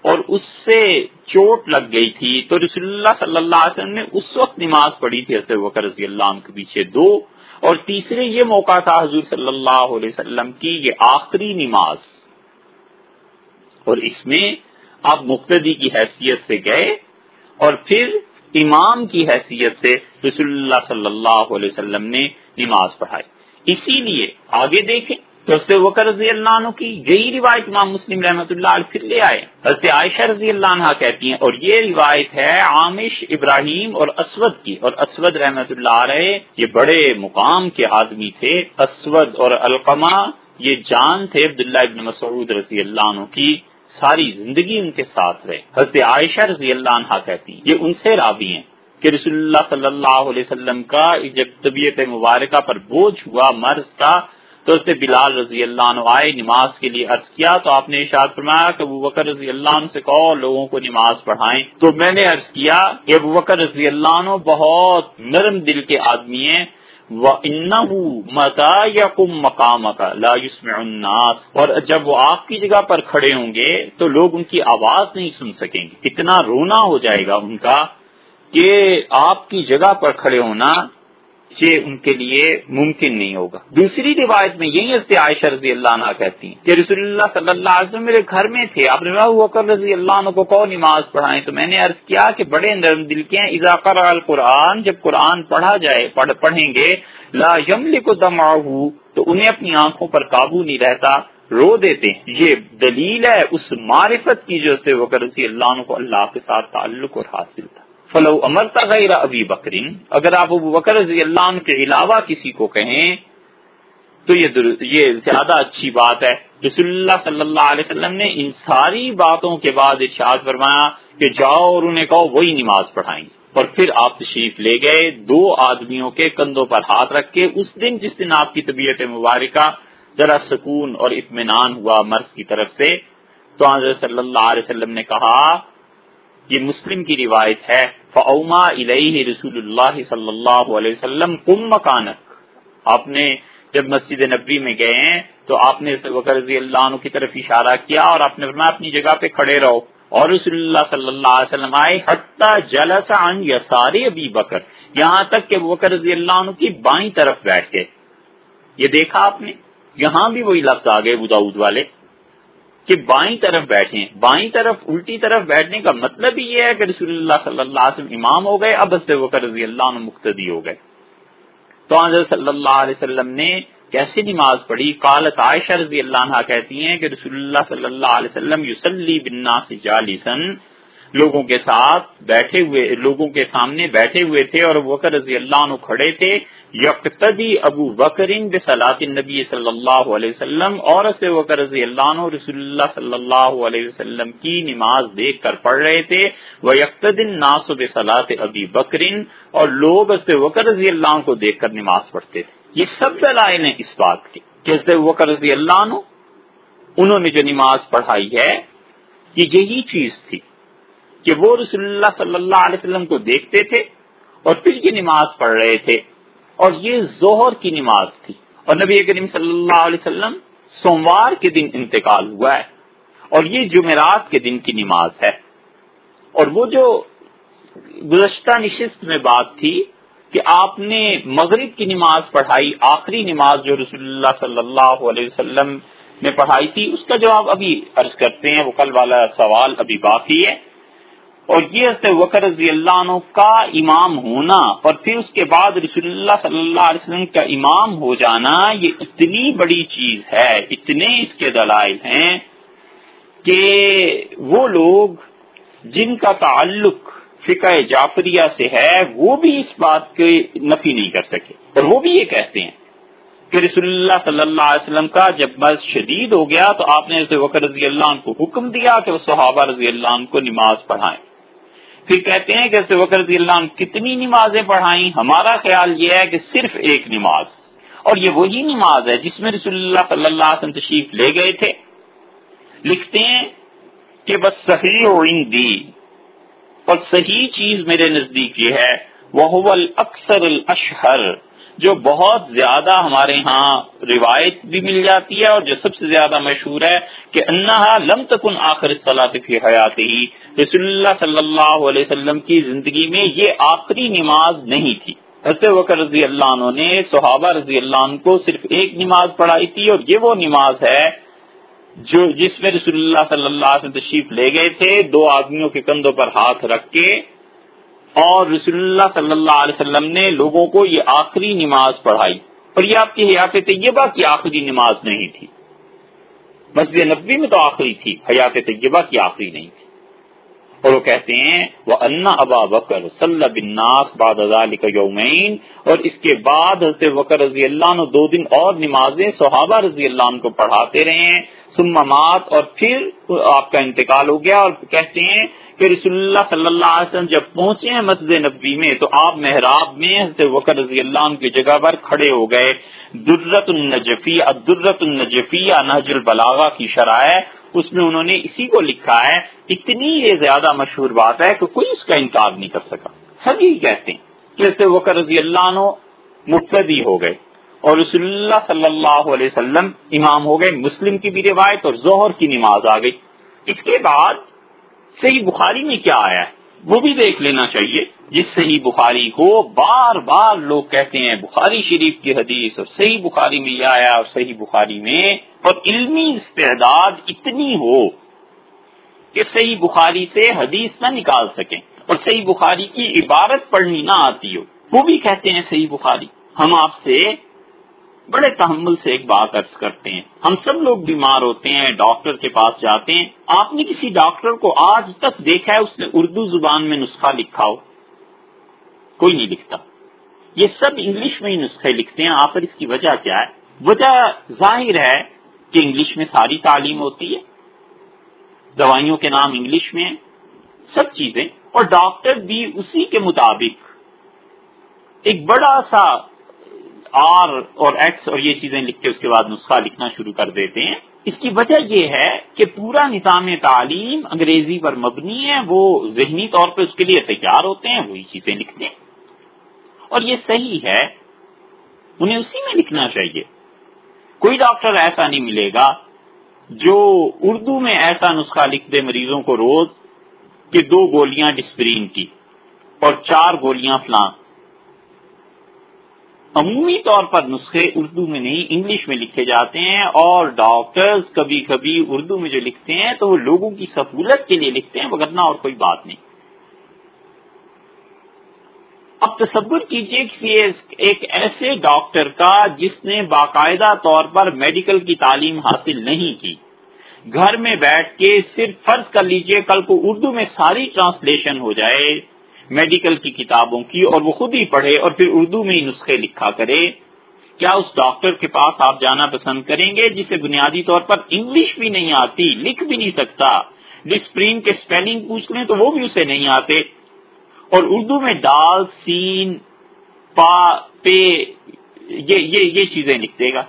اور اس سے چوٹ لگ گئی تھی تو رسول اللہ صلی اللہ علیہ وسلم نے اس وقت نماز پڑھی تھی حضرت وکر رضی اللہ عنہ کے پیچھے دو اور تیسرے یہ موقع تھا حضور صلی اللہ علیہ وسلم کی یہ آخری نماز اور اس میں آپ مقتدی کی حیثیت سے گئے اور پھر امام کی حیثیت سے رسول اللہ صلی اللہ علیہ وسلم نے نماز پڑھائی۔ اسی لیے آگے دیکھیں تو حضرت وکر رضی اللہ عنہ کی یہی روایت امام مسلم رحمۃ اللہ علیہ پھر لے آئے۔ حضرت عائشہ رضی اللہ عنہ کہتی ہیں، اور یہ روایت ہے عامش ابراہیم اور اسود کی۔ اور اسود رحمۃ اللہ علیہ یہ بڑے مقام کے آدمی تھے۔ اسود اور القمہ یہ جان تھے عبداللہ ابن مسعود رضی اللہ عنہ کی۔ ساری زندگی ان کے ساتھ رہے۔ حضرت عائشہ رضی اللہ عنہ کہتی ہیں، یہ ان سے رابی ہیں کہ رسول اللہ صلی اللہ علیہ وسلم کا جب طبیعت مبارکہ پر بوجھ ہوا مرض کا تو اس نے بلال رضی اللہ عنہ آئے نماز کے لیے عرض کیا تو آپ نے اشاد فرمایا کہ ابو بکر رضی اللہ عنہ سے کہو لوگوں کو نماز پڑھائیں۔ تو میں نے عرض کیا کہ ابو بکر رضی اللہ عنہ بہت نرم دل کے آدمی ہیں۔ یا کم مقام کا لا الناس۔ اور جب وہ آپ کی جگہ پر کھڑے ہوں گے تو لوگ ان کی آواز نہیں سن سکیں گے۔ اتنا رونا ہو جائے گا ان کا کہ آپ کی جگہ پر کھڑے ہونا یہ ان کے لیے ممکن نہیں ہوگا۔ دوسری روایت میں یہی ہستے عائشہ رضی اللہ عنہ کہتی ہیں کہ رسول اللہ صلی اللہ علیہ وسلم میرے گھر میں تھے۔ آپ نے وکر رضی اللہ عنہ کو کون نماز پڑھائیں؟ تو میں نے عرض کیا کہ بڑے نرم دل کے اضافہ القرآن، جب قرآن پڑھا جائے پڑھیں گے، لا یمل کو دما تو انہیں اپنی آنکھوں پر قابو نہیں رہتا، رو دیتے ہیں۔ یہ دلیل ہے اس معرفت کی جو سے وکر رضی اللہ عنہ کو اللہ کے ساتھ تعلق اور حاصل تھا۔ فلو امرتا غیر ابی بکرین اگر آپ ابو بکر رضی اللہ عنہ کے علاوہ کسی کو کہیں، تو یہ یہ زیادہ اچھی بات ہے۔ رسول اللہ صلی اللہ علیہ وسلم نے ان ساری باتوں کے بعد ارشاد فرمایا کہ جاؤ اور انہیں کہو وہی نماز پڑھائیں۔ اور پھر آپ تشریف لے گئے، دو آدمیوں کے کندھوں پر ہاتھ رکھ کے اس دن جس دن آپ کی طبیعت مبارکہ ذرا سکون اور اطمینان ہوا مرض کی طرف سے، تو حضرت صلی اللہ علیہ وسلم نے کہا، یہ مسلم کی روایت ہے۔ فعما علیہ رسول اللہ صلی اللہ علیہ وسلم کم مکانک آپ نے جب مسجد نبی میں گئے ہیں تو آپ نے وکر رضی اللہ عنہ کی طرف اشارہ کیا اور آپ نے فرمایا اپنی جگہ پہ کھڑے رہو۔ اور رسول اللہ صلی اللہ علیہ وسلم آئے، حتی جلس عن یساری ابی بکر۔ یہاں تک کہ وکر رضی اللہ عنہ کی بائیں طرف بیٹھ گئے۔ یہ دیکھا آپ نے؟ یہاں بھی وہی لفظ آگے بداؤد والے۔ کہ بائیں طرف بیٹھیں، بائیں طرف الٹی طرف بیٹھنے کا مطلب یہ ہے کہ رسول اللہ صلی اللہ علیہ وسلم امام ہو گئے، اب وکر رضی اللہ عنہ مقتدی ہو گئے۔ تو حضرت صلی اللہ علیہ وسلم نے کیسے نماز پڑھی؟ قالت عائشہ رضی اللہ عنہ کہتی ہیں کہ رسول اللہ صلی اللہ علیہ وسلم یوسلی بننا جالسن لوگوں کے ساتھ بیٹھے ہوئے، لوگوں کے سامنے بیٹھے ہوئے تھے اور وکر رضی اللہ عنہ کھڑے تھے۔ یکتدی ابو بکرین بسلاط نبی صلی اللہ علیہ وسلم اور سے وکر رضی اللہ عنہ رسول اللہ صلی اللہ علیہ وسلم کی نماز دیکھ کر پڑھ رہے تھے۔ وہ یکتدن ناس و بسلاط ابی بکرین اور لوگ سے وکر رضی اللہ عنہ کو دیکھ کر نماز پڑھتے تھے۔ یہ سب دلائل ہیں اس بات کی کہ وکر رضی اللہ عنہ، انہوں نے جو نماز پڑھائی ہے، یہ یہی چیز تھی۔ کہ وہ رسول اللہ صلی اللہ علیہ وسلم کو دیکھتے تھے اور پھر یہ نماز پڑھ رہے تھے اور یہ زہر کی نماز تھی اور نبی کریم صلی اللہ علیہ وسلم سوموار کے دن انتقال ہوا ہے اور یہ جمعرات کے دن کی نماز ہے اور وہ جو گزشتہ نشست میں بات تھی کہ آپ نے مغرب کی نماز پڑھائی، آخری نماز جو رسول اللہ صلی اللہ علیہ وسلم نے پڑھائی تھی، اس کا جواب ابھی عرض کرتے ہیں، وہ کل والا سوال ابھی باقی ہے۔ اور یہ حضرت وکر رضی اللہ عنہ کا امام ہونا اور پھر اس کے بعد رسول اللہ صلی اللہ علیہ وسلم کا امام ہو جانا یہ اتنی بڑی چیز ہے، اتنے اس کے دلائل ہیں کہ وہ لوگ جن کا تعلق فقہ جعفریہ سے ہے، وہ بھی اس بات کے نفی نہیں کر سکے۔ اور وہ بھی یہ کہتے ہیں کہ رسول اللہ صلی اللہ علیہ وسلم کا جب مرض شدید ہو گیا تو آپ نے اسے وکر رضی اللہ عنہ کو حکم دیا کہ وہ صحابہ رضی اللہ عنہ کو نماز پڑھائیں۔ پھر کہتے ہیں کہ وکر رضی اللہ عنہ کتنی نمازیں پڑھائیں؟ ہمارا خیال یہ ہے کہ صرف ایک نماز۔ اور یہ وہی نماز ہے جس میں رسول اللہ صلی اللہ علیہ وسلم تشریف لے گئے تھے۔ لکھتے ہیں کہ بس صحیح ہو دی اور صحیح چیز میرے نزدیک یہ ہے۔ وہ اکثر الاشہر جو بہت زیادہ ہمارے ہاں روایت بھی مل جاتی ہے اور جو سب سے زیادہ مشہور ہے کہ انہا لم تکن آخر صلاح فی حیات ہی رسول اللہ صلی اللہ علیہ وسلم کی زندگی میں یہ آخری نماز نہیں تھی۔ حضرت وکر رضی اللہ عنہ نے، صحابہ رضی اللہ عنہ کو صرف ایک نماز پڑھائی تھی اور یہ وہ نماز ہے جو جس میں رسول اللہ صلی اللہ علیہ وسلم تشریف لے گئے تھے۔ دو آدمیوں کے کندھوں پر ہاتھ رکھ کے اور رسول اللہ صلی اللہ علیہ وسلم نے لوگوں کو یہ آخری نماز پڑھائی اور یہ آپ کی حیات طیبہ کی آخری نماز نہیں تھی۔ مسجد نبی میں تو آخری تھی، حیات طیبہ کی آخری نہیں تھی۔ اور وہ کہتے ہیں وہ انا ابا بکر صلی بناس باد یومین اور اس کے بعد حضرت وکر رضی اللہ عنہ دو دن اور نمازیں صحابہ رضی اللہ عنہ کو پڑھاتے رہے ہیں۔ سمات اور پھر آپ کا انتقال ہو گیا اور کہتے ہیں کہ رسول اللہ صلی اللہ علیہ وسلم جب پہنچے ہیں مسجد نبی میں، تو آپ محراب میں حضرت رضی اللہ عنہ کی جگہ پر کھڑے ہو گئے۔ درت النجفی درت النجفی نہج البلاغا کی شرح اس میں انہوں نے اسی کو لکھا ہے، اتنی یہ زیادہ مشہور بات ہے کہ کوئی اس کا انکار نہیں کر سکا۔ سب یہی کہتے ہیں جیسے وکر رضی اللہ عنہ مقتدی ہو گئے اور رسول اللہ صلی اللہ علیہ وسلم امام ہو گئے۔ مسلم کی بھی روایت اور ظہر کی نماز آ گئی۔ اس کے بعد صحیح بخاری میں کیا آیا ہے؟ وہ بھی دیکھ لینا چاہیے۔ جس صحیح بخاری کو بار بار لوگ کہتے ہیں، بخاری شریف کی حدیث اور صحیح بخاری میں یہ آیا اور صحیح بخاری میں، اور علمی استعداد اتنی ہو کہ صحیح بخاری سے حدیث نہ نکال سکیں۔ اور صحیح بخاری کی عبارت پڑھنی نہ آتی ہو۔ وہ بھی کہتے ہیں صحیح بخاری۔ ہم آپ سے بڑے تحمل سے ایک بات ارض کرتے ہیں۔ ہم سب لوگ بیمار ہوتے ہیں، ڈاکٹر کے پاس جاتے ہیں۔ آپ نے کسی ڈاکٹر کو آج تک دیکھا ہے، اس نے اردو زبان میں نسخہ لکھا ہو؟ کوئی نہیں لکھتا۔ یہ سب انگلش میں ہی نسخے لکھتے ہیں۔ آخر اس کی وجہ کیا ہے؟ وجہ ظاہر ہے کہ انگلش میں ساری تعلیم ہوتی ہے۔ دوائیوں کے نام انگلش میں سب چیزیں۔ اور ڈاکٹر بھی اسی کے مطابق۔ ایک بڑا سا آر اور ایکس اور یہ چیزیں لکھ کے اس کے بعد نسخہ لکھنا شروع کر دیتے ہیں۔ اس کی وجہ یہ ہے کہ پورا نظام تعلیم انگریزی پر مبنی ہے، وہ ذہنی طور پہ اس کے لیے تیار ہوتے ہیں، وہی چیزیں لکھتے ہیں اور یہ صحیح ہے، انہیں اسی میں لکھنا چاہیے۔ کوئی ڈاکٹر ایسا نہیں ملے گا جو اردو میں ایسا نسخہ لکھ دے مریضوں کو روز کہ دو گولیاں ڈسپرین کی اور چار گولیاں فلاں۔ عمومی طور پر نسخے اردو میں نہیں، انگلش میں لکھے جاتے ہیں اور ڈاکٹرز کبھی کبھی اردو میں جو لکھتے ہیں تو وہ لوگوں کی سہولت کے لیے لکھتے ہیں وغیرہ اور کوئی بات نہیں۔ اب تصور کیجیے کہ ایک ایسے ڈاکٹر کا جس نے باقاعدہ طور پر میڈیکل کی تعلیم حاصل نہیں کی۔ گھر میں بیٹھ کے صرف فرض کر لیجیے کل کو اردو میں ساری ٹرانسلیشن ہو جائے۔ میڈیکل کی کتابوں کی اور وہ خود ہی پڑھے اور پھر اردو میں ہی نسخے لکھا کرے کیا اس ڈاکٹر کے پاس آپ جانا پسند کریں گے جسے بنیادی طور پر انگلش بھی نہیں آتی لکھ بھی نہیں سکتا؟ ڈسپرین کے سپیلنگ پوچھ لیں تو وہ بھی اسے نہیں آتے۔ اور اردو میں ڈال سین پا پے یہ یہ, یہ چیزیں لکھ دے گا۔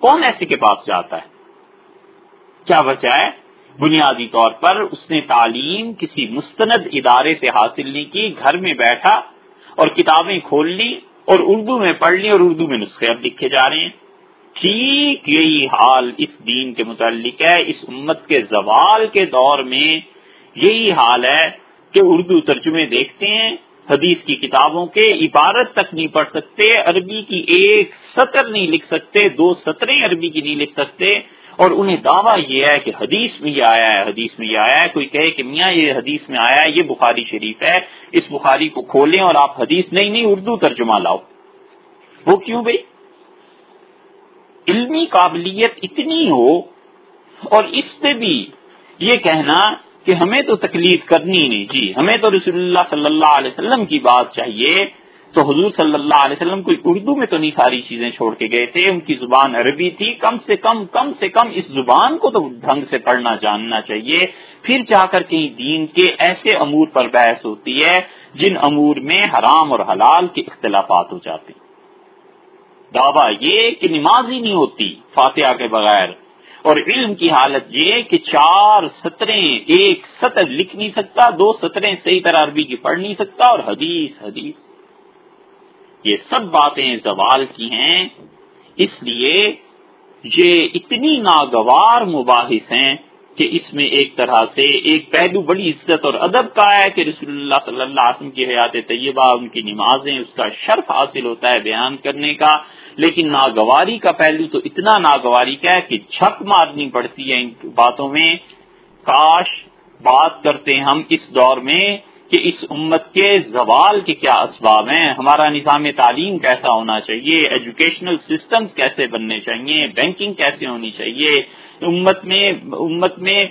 کون ایسے کے پاس جاتا ہے؟ کیا وجہ ہے؟ بنیادی طور پر اس نے تعلیم کسی مستند ادارے سے حاصل نہیں کی، گھر میں بیٹھا اور کتابیں کھول لی اور اردو میں پڑھ لی اور اردو میں نسخے اب لکھے جا رہے ہیں۔ ٹھیک یہی حال اس دین کے متعلق ہے، اس امت کے زوال کے دور میں یہی حال ہے کہ اردو ترجمے دیکھتے ہیں، حدیث کی کتابوں کے عبارت تک نہیں پڑھ سکتے، عربی کی ایک سطر نہیں لکھ سکتے، دو سطریں عربی کی نہیں لکھ سکتے اور انہیں دعویٰ یہ ہے کہ حدیث میں یہ آیا ہے، حدیث میں یہ آیا ہے، کوئی کہے کہ میاں یہ حدیث میں آیا ہے، یہ بخاری شریف ہے، اس بخاری کو کھولیں اور آپ حدیث، نہیں نہیں، اردو ترجمہ لاؤ۔ وہ کیوں بھائی؟ علمی قابلیت اتنی ہو اور اس پہ بھی یہ کہنا کہ ہمیں تو تکلیف کرنی نہیں جی ہمیں تو رسول اللہ صلی اللہ علیہ وسلم کی بات چاہیے۔ تو حضور صلی اللہ علیہ وسلم کوئی اردو میں تو نہیں ساری چیزیں چھوڑ کے گئے تھے، ان کی زبان عربی تھی۔ کم سے کم کم سے کم اس زبان کو تو ڈھنگ سے پڑھنا، جاننا چاہیے۔ پھر جا کر کہیں دین کے ایسے امور پر بحث ہوتی ہے جن امور میں حرام اور حلال کے اختلافات ہو جاتے ہیں۔ دعویٰ یہ کہ نماز ہی نہیں ہوتی، فاتحہ کے بغیر۔ اور علم کی حالت یہ کہ چار سطریں ایک سطر لکھ نہیں سکتا، دو سطریں صحیح طرح عربی کی پڑھ نہیں سکتا اور حدیث حدیث۔ یہ سب باتیں زوال کی ہیں۔ اس لیے یہ اتنی ناگوار مباحث ہیں کہ اس میں ایک طرح سے ایک پہلو بڑی عزت اور ادب کا ہے کہ رسول اللہ صلی اللہ علیہ وسلم کی حیات طیبہ، ان کی نمازیں، اس کا شرف حاصل ہوتا ہے بیان کرنے کا۔ لیکن ناگواری کا پہلو تو اتنا ناگواری کا ہے کہ جھک مارنی پڑتی ہے ان باتوں میں۔ کاش بات کرتے ہیں ہم اس دور میں کہ اس امت کے زوال کے کیا اسباب ہیں؟ ہمارا نظام تعلیم کیسا ہونا چاہیے؟ ایجوکیشنل سسٹمز کیسے بننے چاہیے؟ بینکنگ کیسے ہونی چاہیے؟ امت میں امت میں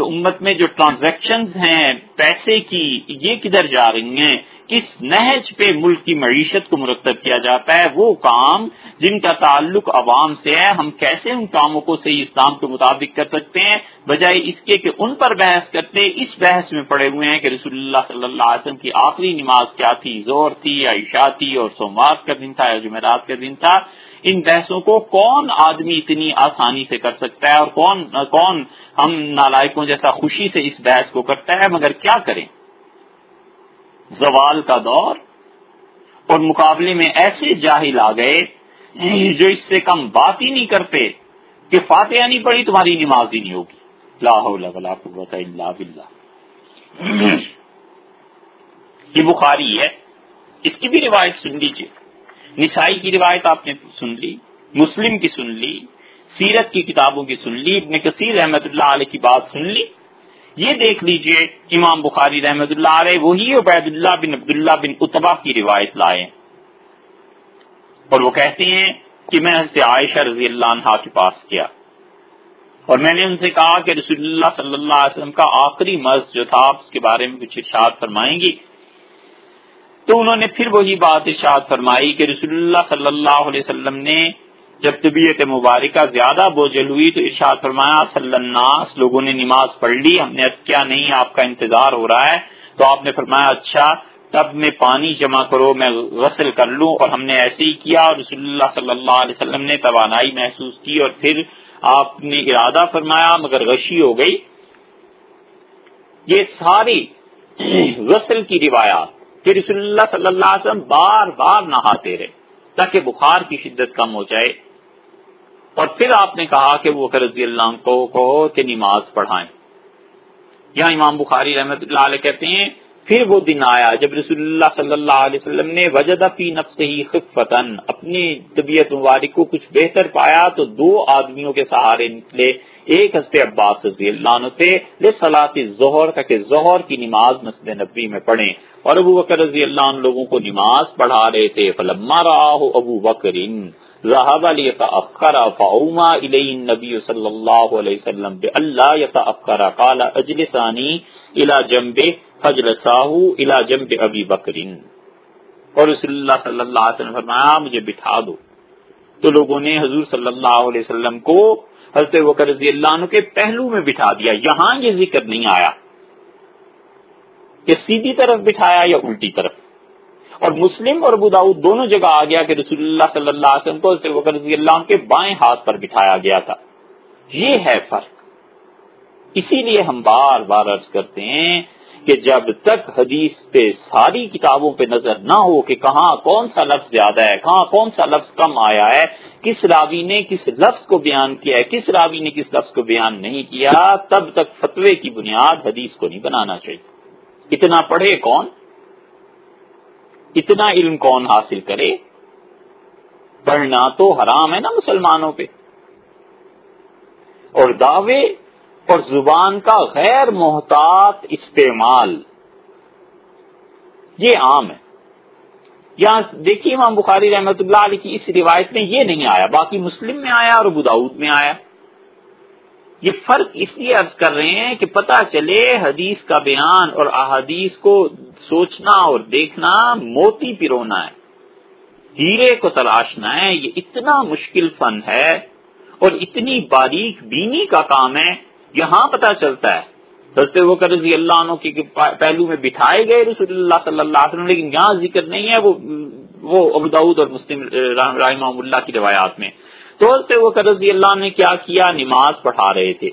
امت میں جو ٹرانزیکشنز ہیں، پیسے کی، یہ کدھر جا رہی ہیں؟ کس نہج پہ ملک کی معیشت کو مرتب کیا جاتا ہے وہ کام جن کا تعلق عوام سے ہے، ہم کیسے ان کاموں کو صحیح اسلام کے مطابق کر سکتے ہیں؟ بجائے اس کے کہ ان پر بحث کرتے اس بحث میں پڑے ہوئے ہیں کہ رسول اللہ صلی اللہ علیہ وسلم کی آخری نماز کیا تھی؟ زور تھی یا عشاء تھی اور سوموار کا دن تھا یا جمعرات کا دن تھا۔ ان بحثوں کو کون آدمی اتنی آسانی سے کر سکتا ہے اور کون کون ہم نالائکوں جیسا خوشی سے اس بحث کو کرتا ہے؟ مگر کیا کریں؟ زوال کا دور اور مقابلے میں ایسے جاہل آ گئے جو اس سے کم بات ہی نہیں کرتے کہ فاتحہ نہیں پڑی تمہاری نماز ہی نہیں ہوگی۔ ولا قوت الا باللہ۔ یہ بخاری ہے۔ اس کی بھی روایت سن لیجیے نسائی کی روایت آپ نے سن لی، مسلم کی سن لی، سیرت کی کتابوں کی سن لی، ابن کثیر رحمت اللہ علیہ کی بات سن لی۔ یہ دیکھ لیجیے، امام بخاری رحمت اللہ علیہ وہی عبید اللہ بن عبداللہ بن اتبا کی روایت لائے اور وہ کہتے ہیں کہ میں حضرت عائشہ رضی اللہ عنہ کے پاس کیا اور میں نے ان سے کہا کہ رسول اللہ صلی اللہ علیہ وسلم کا آخری مرض جو تھا اس کے بارے میں کچھ ارشاد فرمائیں گی تو انہوں نے پھر وہی بات ارشاد فرمائی کہ رسول اللہ صلی اللہ علیہ وسلم نے جب طبیعت مبارکہ زیادہ بوجھل ہوئی تو ارشاد فرمایا، صلی الناس، لوگوں نے نماز پڑھ لی، ہم نے کیا، نہیں، آپ کا انتظار ہو رہا ہے۔ تو آپ نے فرمایا اچھا تب میں پانی جمع کرو، میں غسل کر لوں۔ اور ہم نے ایسے ہی کیا اور رسول اللہ صلی اللہ علیہ وسلم نے توانائی محسوس کی اور پھر آپ نے ارادہ فرمایا، مگر غشی ہو گئی۔ یہ ساری *clears throat* غسل کی روایات کہ رسول اللہ صلی اللہ علیہ وسلم بار بار نہاتے رہے تاکہ بخار کی شدت کم ہو جائے۔ اور پھر آپ نے کہا کہ وہ رضی اللہ کو کہو کہ نماز پڑھائیں۔ یہاں امام بخاری رحمت اللہ علیہ کہتے ہیں، پھر وہ دن آیا جب رسول اللہ صلی اللہ علیہ وسلم نے وجدہ فی نفس ہی خفتن اپنی طبیعت مبارک کو کچھ بہتر پایا تو دو آدمیوں کے سہارے نکلے۔ ایک ہستے عباس رضی اللہ عنہ تھے لے صلاح ظہر تاکہ ظہر کی نماز مسجد نبی میں پڑھیں۔ اور ابو بکر رضی اللہ عنہ لوگوں کو نماز پڑھا رہے تھے۔ فلما راہ ابو بکر ذهب ليتأخر فأوما إليه النبي صلى الله عليه وسلم بألا يتأخر. قال أجلساني إلى جنبه فجلساه إلى جنب أبي بكر. اور رسول اللہ صلی اللہ علیہ وسلم فرمایا، مجھے بٹھا دو۔ تو لوگوں نے حضور صلی اللہ علیہ وسلم کو حضرت وکر رضی اللہ عنہ کے پہلو میں بٹھا دیا۔ یہاں یہ ذکر نہیں آیا۔ کہ سیدھی طرف بٹھایا یا الٹی طرف؟ اور مسلم اور ابوداؤد دونوں جگہ آ گیا کہ رسول اللہ صلی اللہ علیہ وسلم کو حضرت وکر رضی اللہ عنہ کے بائیں ہاتھ پر بٹھایا گیا تھا۔ یہ ہے فرق۔ اسی لیے ہم بار بار عرض کرتے ہیں کہ جب تک حدیث پہ ساری کتابوں پہ نظر نہ ہو کہ کہاں کون سا لفظ زیادہ ہے، کہاں کون سا لفظ کم آیا ہے، کس راوی نے کس لفظ کو بیان کیا ہے، کس راوی نے کس لفظ کو بیان نہیں کیا، تب تک فتوے کی بنیاد حدیث کو نہیں بنانا چاہیے۔ اتنا پڑھے کون؟ اتنا علم کون حاصل کرے؟ پڑھنا تو حرام ہے نا مسلمانوں پہ۔ اور دعوے اور زبان کا غیر محتاط استعمال، یہ عام ہے۔ یہاں دیکھیے امام بخاری رحمت اللہ علیہ کی اس روایت میں یہ نہیں آیا، باقی مسلم میں آیا اور بداؤد میں آیا۔ یہ فرق اس لیے عرض کر رہے ہیں کہ پتہ چلے حدیث کا بیان اور احادیث کو سوچنا اور دیکھنا موتی پرونا ہے، ہیرے کو تلاشنا ہے، یہ اتنا مشکل فن ہے اور اتنی باریک بینی کا کام ہے، یہاں پتہ چلتا ہے۔ حضرت وہ رضی اللہ عنہ کے پہلو میں بٹھائے گئے رسول اللہ صلی اللہ علیہ وسلم، لیکن یہاں ذکر نہیں ہے، وہ وہ ابوداود اور مسلم رحمہ اللہ کی روایات میں۔ تو حضرت وہ رضی اللہ نے کیا کیا؟ نماز پڑھا رہے تھے۔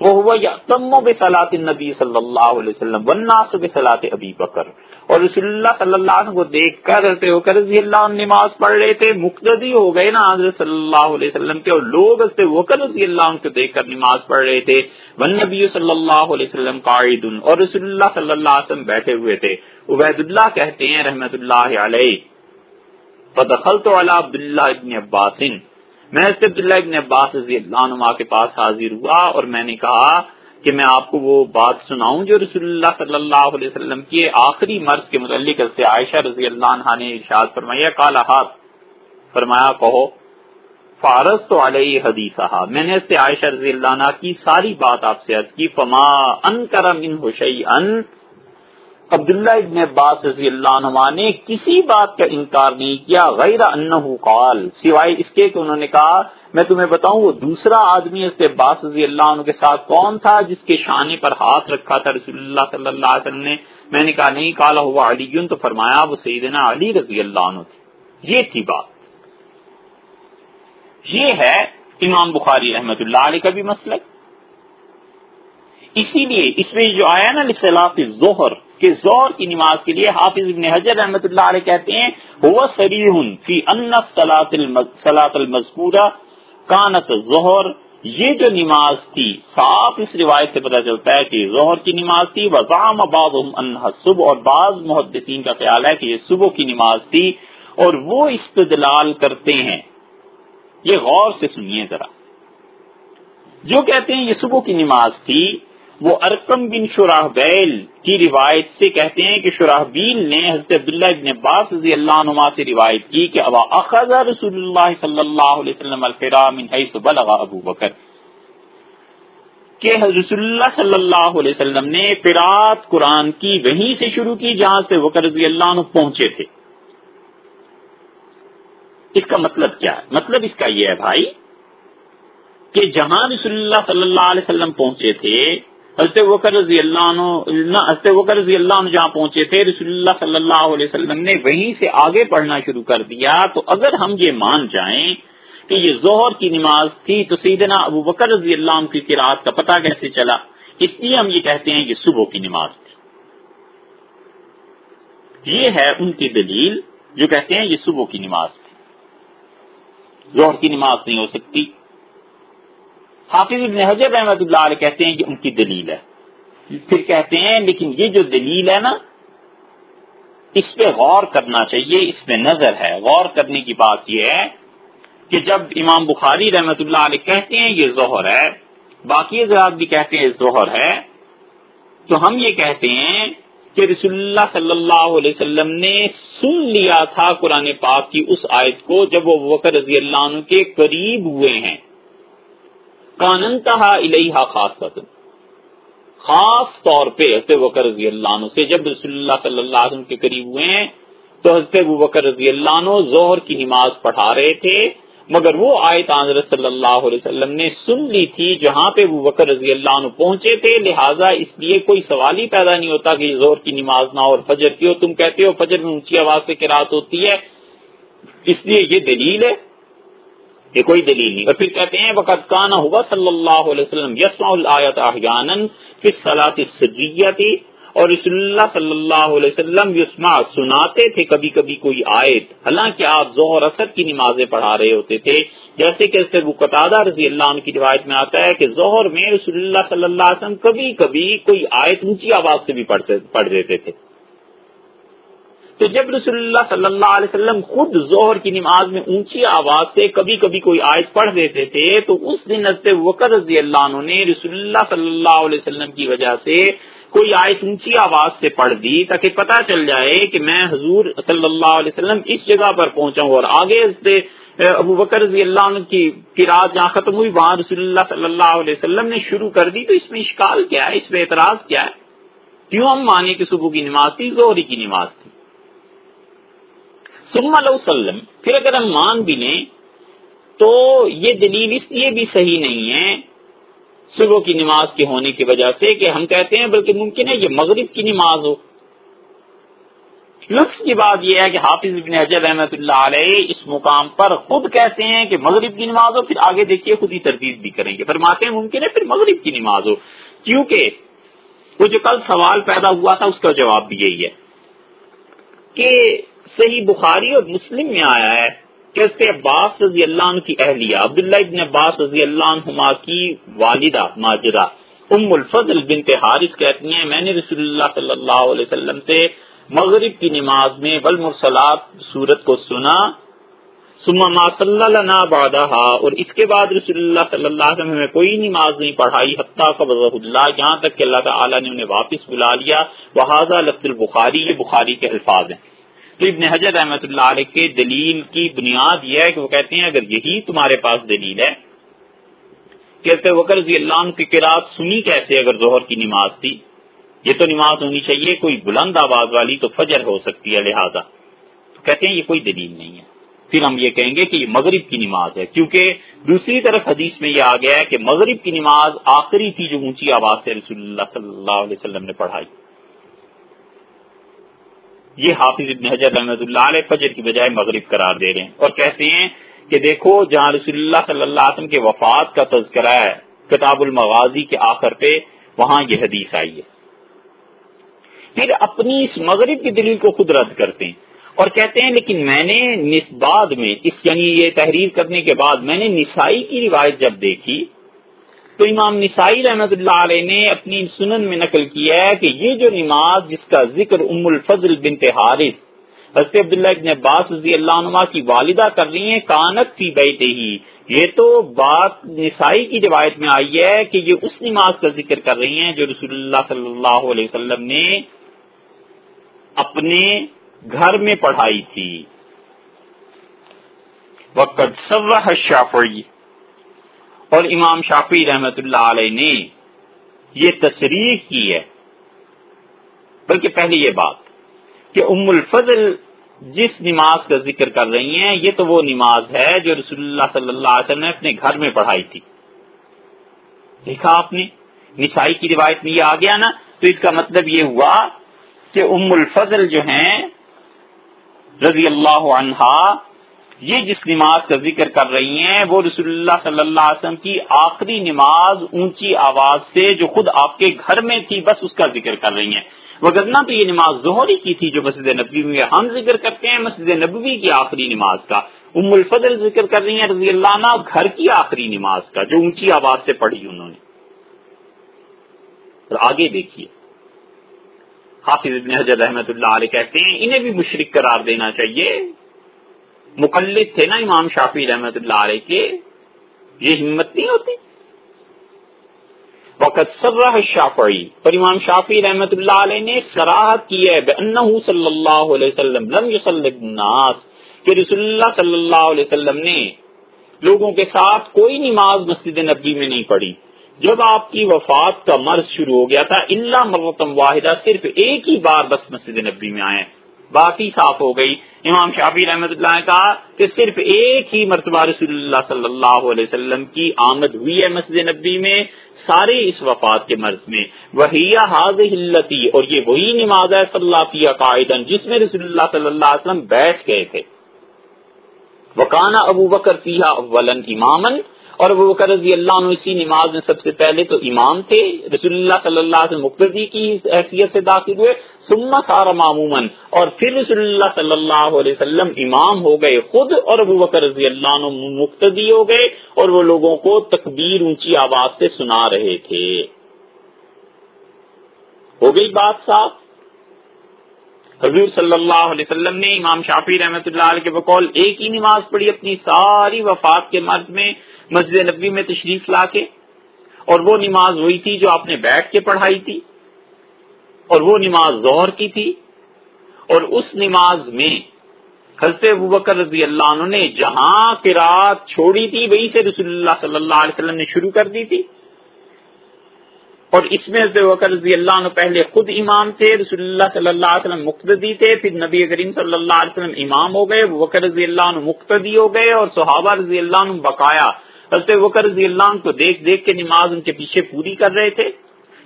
وہ ہوا یا تمو بے نبی صلی اللہ علیہ وسلم وناس بے ابی بکر۔ اور رسول اللہ صلی اللہ علیہ وسلم کو دیکھ کر حضرت وہ رضی اللہ نماز پڑھ رہے تھے، مقتدی ہو گئے نا حضرت صلی اللہ علیہ وسلم کے۔ اور لوگ حضرت وکر رضی اللہ عنہ کو دیکھ کر نماز پڑھ رہے تھے۔ ون نبی صلی اللہ علیہ وسلم قائد اور رسول اللہ صلی اللہ علیہ وسلم بیٹھے ہوئے تھے۔ عبید اللہ کہتے ہیں رحمت اللہ علیہ، فدخلت علی عبداللہ ابن عباسن میں عبداللہ ابن عباس رضی اللہ عنہ کے پاس حاضر ہوا اور میں نے کہا کہ میں آپ کو وہ بات سناؤں جو رسول اللہ صلی اللہ علیہ وسلم کے آخری مرض کے متعلق سے عائشہ رضی اللہ عنہ نے ارشاد فرمایا کالا ہاتھ فرمایا، کہو فارس تو علیہ حدیث میں نے اس سے عائشہ رضی اللہ عنہ کی ساری بات آپ سے عرض کی، فما ان کرم ان ہوشی ان عبداللہ ابن عباس رضی اللہ عنہ نے کسی بات کا انکار نہیں کیا، غیر انہو قال، سوائے اس کے کہ انہوں نے کہا، میں تمہیں بتاؤں، وہ دوسرا آدمی اس عباس رضی اللہ عنہ کے ساتھ کون تھا جس کے شانے پر ہاتھ رکھا تھا؟ رسول اللہ صلی اللہ علیہ وسلم نے، میں نے کہا، نہیں کالا ہوا علی تو فرمایا وہ سیدنا علی رضی اللہ عنہ تھی یہ تھی بات۔ یہ ہے امام بخاری رحمت اللہ علیہ کا بھی مسلک اسی لیے اس میں جو آیا نا لسلاف ظہر کہ زور کی نماز کے لیے حافظ ابن حجر رحمۃ اللہ علیہ کہتے ہیں ہوا سریح فی ان سلاط المذکورہ، کانت ظہر یہ جو نماز تھی، صاف اس روایت سے پتہ چلتا ہے کہ ظہر کی نماز تھی وزام بعض انہا صبح اور بعض محدثین کا خیال ہے کہ یہ صبح کی نماز تھی اور وہ استدلال کرتے ہیں۔ یہ غور سے سنیے ذرا۔ جو کہتے ہیں یہ صبح کی نماز تھی وہ ارکم بن شراہ بیل کی روایت سے کہتے ہیں کہ شراہ بیل نے حضرت عبداللہ ابن عباس رضی اللہ عنہ سے روایت کی کہ ابا اخذ رسول اللہ صلی اللہ علیہ وسلم الفرا من حیث بلغ ابو بکر، کہ رسول اللہ صلی اللہ علیہ وسلم نے فرات قرآن کی وہیں سے شروع کی جہاں سے وکر رضی اللہ عنہ پہنچے تھے۔ اس کا مطلب کیا ہے؟ مطلب اس کا یہ ہے بھائی کہ جہاں رسول اللہ صلی اللہ علیہ وسلم پہنچے تھے حضرت وکر رضی اللہ عنہ حضرت وکر رضی اللہ عنہ جہاں پہنچے تھے، رسول اللہ صلی اللہ علیہ وسلم نے وہیں سے آگے پڑھنا شروع کر دیا۔ تو اگر ہم یہ مان جائیں کہ یہ ظہر کی نماز تھی، تو سیدنا ابو بکر رضی اللہ عنہ کی قرآت کا پتہ کیسے چلا؟ اس لیے ہم یہ کہتے ہیں کہ صبح کی نماز تھی۔ یہ ہے ان کی دلیل جو کہتے ہیں یہ صبح کی نماز تھی۔ ظہر کی نماز نہیں ہو سکتی۔ حافظ ابن حجر رحمت اللہ علیہ کہتے ہیں کہ ان کی دلیل ہے۔ پھر کہتے ہیں لیکن یہ جو دلیل ہے نا، اس پہ غور کرنا چاہیے، اس پہ نظر ہے۔ غور کرنے کی بات یہ ہے کہ جب امام بخاری رحمت اللہ علیہ کہتے ہیں یہ ظہر ہے، باقی حضرات بھی کہتے ہیں ظہر ہے، تو ہم یہ کہتے ہیں کہ رسول اللہ صلی اللہ علیہ وسلم نے سن لیا تھا قرآن پاک کی اس آیت کو جب وہ وکر رضی اللہ عنہ کے قریب ہوئے ہیں۔ کاننتہا الہا خاص خاص طور پہ حضرت وکر رضی اللہ عنہ سے جب رسول اللہ صلی اللہ علیہ وسلم کے قریب ہوئے ہیں، تو حضرت بکر رضی اللہ عنہ ظہر کی نماز پڑھا رہے تھے، مگر وہ آیت حضرت صلی اللہ علیہ وسلم نے سن لی تھی جہاں پہ وہ بکر رضی اللہ عنہ پہنچے تھے، لہٰذا اس لیے کوئی سوال ہی پیدا نہیں ہوتا کہ زور کی نماز نہ اور فجر کی ہو۔ تم کہتے ہو فجر میں اونچی آواز سے کراط ہوتی ہے، اس لیے یہ دلیل ہے۔ یہ کوئی دلیل نہیں۔ اور پھر کہتے ہیں وقت کانا ہوا صلی اللہ علیہ وسلم یسما الآیت احیان پھر صلاح سجیہ تھی اور رسول اللہ صلی اللہ علیہ وسلم یسما سناتے تھے کبھی کبھی کوئی آیت۔ حالانکہ آپ ظہر اثر کی نمازیں پڑھا رہے ہوتے تھے۔ جیسے کہ وہ قطادہ رضی اللہ عنہ کی روایت میں آتا ہے کہ ظہر میں رسول اللہ صلی اللہ علیہ وسلم کبھی کبھی کوئی آیت اونچی آواز سے بھی پڑھ دیتے تھے۔ تو جب رسول اللہ صلی اللہ علیہ وسلم خود ظہر کی نماز میں اونچی آواز سے کبھی کبھی کوئی آیت پڑھ دیتے تھے، تو اس دن حضرت وکر رضی اللہ عنہ نے رسول اللہ صلی اللہ علیہ وسلم کی وجہ سے کوئی آیت اونچی آواز سے پڑھ دی تاکہ پتہ چل جائے کہ میں حضور صلی اللہ علیہ وسلم اس جگہ پر پہنچا ہوں اور آگے ابو بکر رضی اللہ عنہ کی رات جہاں ختم ہوئی، وہاں رسول اللہ صلی اللہ علیہ وسلم نے شروع کر دی، تو اس میں اشکال کیا ہے؟ اس میں اعتراض کیا ہے؟ کیوں ہم مانے کہ صبح کی نماز تھی زہری کی نماز تھی؟ سلم علیہ وسلم پھر اگر ہم مان بھی لیں، تو یہ دلیل اس لیے بھی صحیح نہیں ہے صبح کی نماز کے ہونے کی وجہ سے کہ ہم کہتے ہیں، بلکہ ممکن ہے یہ مغرب کی نماز ہو۔ لطف کی بات یہ ہے کہ حافظ ابن حجر رحمۃ اللہ علیہ اس مقام پر خود کہتے ہیں کہ مغرب کی نماز ہو، پھر آگے دیکھیے خود ہی تردید بھی کریں گے۔ فرماتے ہیں ممکن ہے پھر مغرب کی نماز ہو، کیونکہ وہ جو کل سوال پیدا ہوا تھا، اس کا جواب بھی یہی ہے کہ صحیح بخاری اور مسلم میں آیا ہے کہ اس کے عباس رضی اللہ عنہ کی اہلیہ، عبداللہ ابن عباس رضی اللہ عنہما کی والدہ ماجرہ ام الفضل بنت حارث کہتی ہیں، میں نے رسول اللہ صلی اللہ علیہ وسلم سے مغرب کی نماز میں والمرسلات سورت کو سنا سما صلی اللہ بادہ اور اس کے بعد رسول اللہ صلی اللہ علیہ وسلم میں کوئی نماز نہیں پڑھائی، حتیٰ قبض اللہ، یہاں تک کہ اللہ تعالیٰ نے انہیں واپس بلا لیا۔ وہ لفظ البخاری، یہ بخاری کے الفاظ ہیں۔ تو ابن حجر رحمۃ اللہ علیہ کے دلیل کی بنیاد یہ ہے کہ وہ کہتے ہیں اگر یہی تمہارے پاس دلیل ہے کہ وکر رضی اللہ عنہ کی قرآن سنی کیسے اگر ظہر کی نماز تھی؟ یہ تو نماز ہونی چاہیے، کوئی بلند آواز والی تو فجر ہو سکتی ہے لہذا۔ تو کہتے ہیں یہ کوئی دلیل نہیں ہے۔ پھر ہم یہ کہیں گے کہ یہ مغرب کی نماز ہے، کیونکہ دوسری طرف حدیث میں یہ آ گیا ہے کہ مغرب کی نماز آخری تھی جو اونچی آواز سے رسول اللہ صلی اللہ علیہ وسلم نے پڑھائی۔ یہ حافظ ابن حجر رحمۃ اللہ علیہ فجر کی بجائے مغرب قرار دے رہے ہیں اور کہتے ہیں کہ دیکھو جہاں رسول اللہ صلی اللہ علیہ وسلم کے وفات کا تذکرہ ہے، کتاب المغازی کے آخر پہ، وہاں یہ حدیث آئی ہے۔ پھر اپنی اس مغرب کی دلیل کو خود رد کرتے ہیں اور کہتے ہیں، لیکن میں نے بعد میں، اس یعنی یہ تحریر کرنے کے بعد میں نے نسائی کی روایت جب دیکھی تو امام نسائی رحمت اللہ علیہ نے اپنی سنن میں نقل کیا ہے کہ یہ جو نماز جس کا ذکر ام الفضل بنت حارث، حضرت عبداللہ ابن عباس رضی اللہ عنہ کی والدہ کر رہی ہیں، کانت فی بیتے ہی یہ تو بات نسائی کی روایت میں آئی ہے کہ یہ اس نماز کا ذکر کر رہی ہیں جو رسول اللہ صلی اللہ علیہ وسلم نے اپنے گھر میں پڑھائی تھی۔ وقت شافعی اور امام شافی رحمت اللہ علیہ نے یہ تصریح کی ہے۔ بلکہ پہلی یہ بات کہ ام الفضل جس نماز کا ذکر کر رہی ہیں، یہ تو وہ نماز ہے جو رسول اللہ صلی اللہ علیہ وسلم نے اپنے گھر میں پڑھائی تھی۔ دیکھا آپ نے، نسائی کی روایت میں یہ آ گیا نا، تو اس کا مطلب یہ ہوا کہ ام الفضل جو ہیں، رضی اللہ عنہا یہ جس نماز کا ذکر کر رہی ہیں، وہ رسول اللہ صلی اللہ علیہ وسلم کی آخری نماز اونچی آواز سے جو خود آپ کے گھر میں تھی، بس اس کا ذکر کر رہی ہیں۔ وغیرہ تو یہ نماز ظہری کی تھی جو مسجد نبوی میں ہم ذکر کرتے ہیں، مسجد نبوی کی آخری نماز کا۔ ام الفضل ذکر کر رہی ہیں رضی اللہ عنہ، گھر کی آخری نماز کا جو اونچی آواز سے پڑھی انہوں نے۔ اور آگے دیکھیے۔ حافظ ابن حجر رحمت اللہ علیہ کہتے ہیں، انہیں بھی مشرق قرار دینا چاہیے۔ مقلد تھے نا امام شافی رحمت اللہ علیہ کے، یہ ہمت نہیں ہوتی؟ وقت سرح شافعی اور امام شافی رحمت اللہ علیہ نے سراہت کی ہے صلی اللہ علیہ وسلم لم الناس، کہ رسول اللہ صلی اللہ علیہ وسلم نے لوگوں کے ساتھ کوئی نماز مسجد نبی میں نہیں پڑھی۔ جب آپ کی وفات کا مرض شروع ہو گیا تھا اللہ مرتم واحدہ، صرف ایک ہی بار بس مسجد نبی میں آئے۔ بات ہی صاف ہو گئی۔ امام شافی رحمت اللہ نے کہا کہ صرف ایک ہی مرتبہ رسول اللہ صلی اللہ علیہ وسلم کی آمد ہوئی ہے مسجد نبی میں سارے اس وفات کے مرض میں۔ وہی حاض ہلتی اور یہ وہی نماز ہے صلی اللہ کی قائدن جس میں رسول اللہ صلی اللہ علیہ وسلم بیٹھ گئے تھے۔ وکانا ابو بکر سیاح اولن امامن اور وہ رضی اللہ عنہ اسی نماز میں سب سے پہلے تو امام تھے، رسول اللہ صلی اللہ علیہ وسلم مقتدی کی حیثیت سے داخل ہوئے سما سارا معمومن اور پھر رسول اللہ صلی اللہ علیہ وسلم امام ہو گئے خود، اور ابو بکر رضی اللہ عنہ مقتدی ہو گئے، اور وہ لوگوں کو تکبیر اونچی آواز سے سنا رہے تھے۔ ہو گئی بات صاف؟ حضور صلی اللہ علیہ وسلم نے امام شافی رحمۃ اللہ علیہ کے بقول ایک ہی نماز پڑھی اپنی ساری وفات کے مرض میں مسجد نبی میں تشریف لا کے اور وہ نماز وہی تھی جو آپ نے بیٹھ کے پڑھائی تھی اور وہ نماز ظہر کی تھی اور اس نماز میں حضرت بکر رضی اللہ عنہ نے جہاں رات چھوڑی تھی وہی سے رسول اللہ صلی اللہ علیہ وسلم نے شروع کر دی تھی۔ اور اس میں حضرت بکر رضی اللہ عنہ پہلے خود امام تھے، رسول اللہ صلی اللہ علیہ وسلم مقتدی تھے، پھر نبی کریم صلی اللہ علیہ وسلم امام ہو گئے بکر رضی اللہ عنہ مقتدی ہو گئے اور صحابہ رضی اللہ عنہ بقایا۔ حضرت بکر رضی اللہ عنہ کو دیکھ دیکھ کے نماز ان کے پیچھے پوری کر رہے تھے۔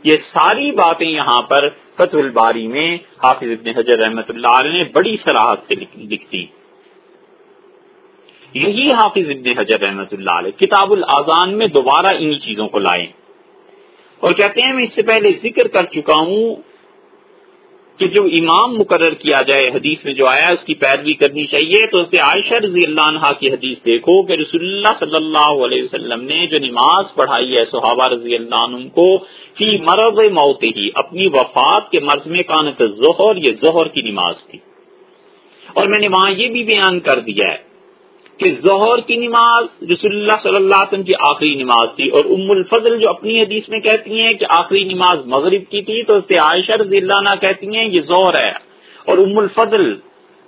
یہ ساری باتیں یہاں پر فتح الباری میں حافظ ابن حجر رحمت اللہ علیہ نے بڑی سراحت سے لکھتی۔ یہی حافظ ابن حجر رحمت اللہ علیہ کتاب الازان میں دوبارہ انہی چیزوں کو لائیں۔ اور کہتے ہیں میں اس سے پہلے ذکر کر چکا ہوں کہ جو امام مقرر کیا جائے حدیث میں جو آیا اس کی پیروی کرنی چاہیے۔ تو اس عائشہ رضی اللہ عنہ کی حدیث دیکھو کہ رسول اللہ صلی اللہ علیہ وسلم نے جو نماز پڑھائی ہے، صحابہ رضی اللہ عنہ کو، فی مرض موت ہی اپنی وفات کے مرض میں کانت ظہر یہ ظہر کی نماز تھی۔ اور میں نے وہاں یہ بھی بیان کر دیا ہے کہ ظہر کی نماز رسول اللہ صلی اللہ علیہ وسلم کی آخری نماز تھی اور ام الفضل جو اپنی حدیث میں کہتی ہیں کہ آخری نماز مغرب کی تھی تو اس سے عائشہ رضی اللہ عنہ کہتی ہیں یہ ظہر ہے اور ام الفضل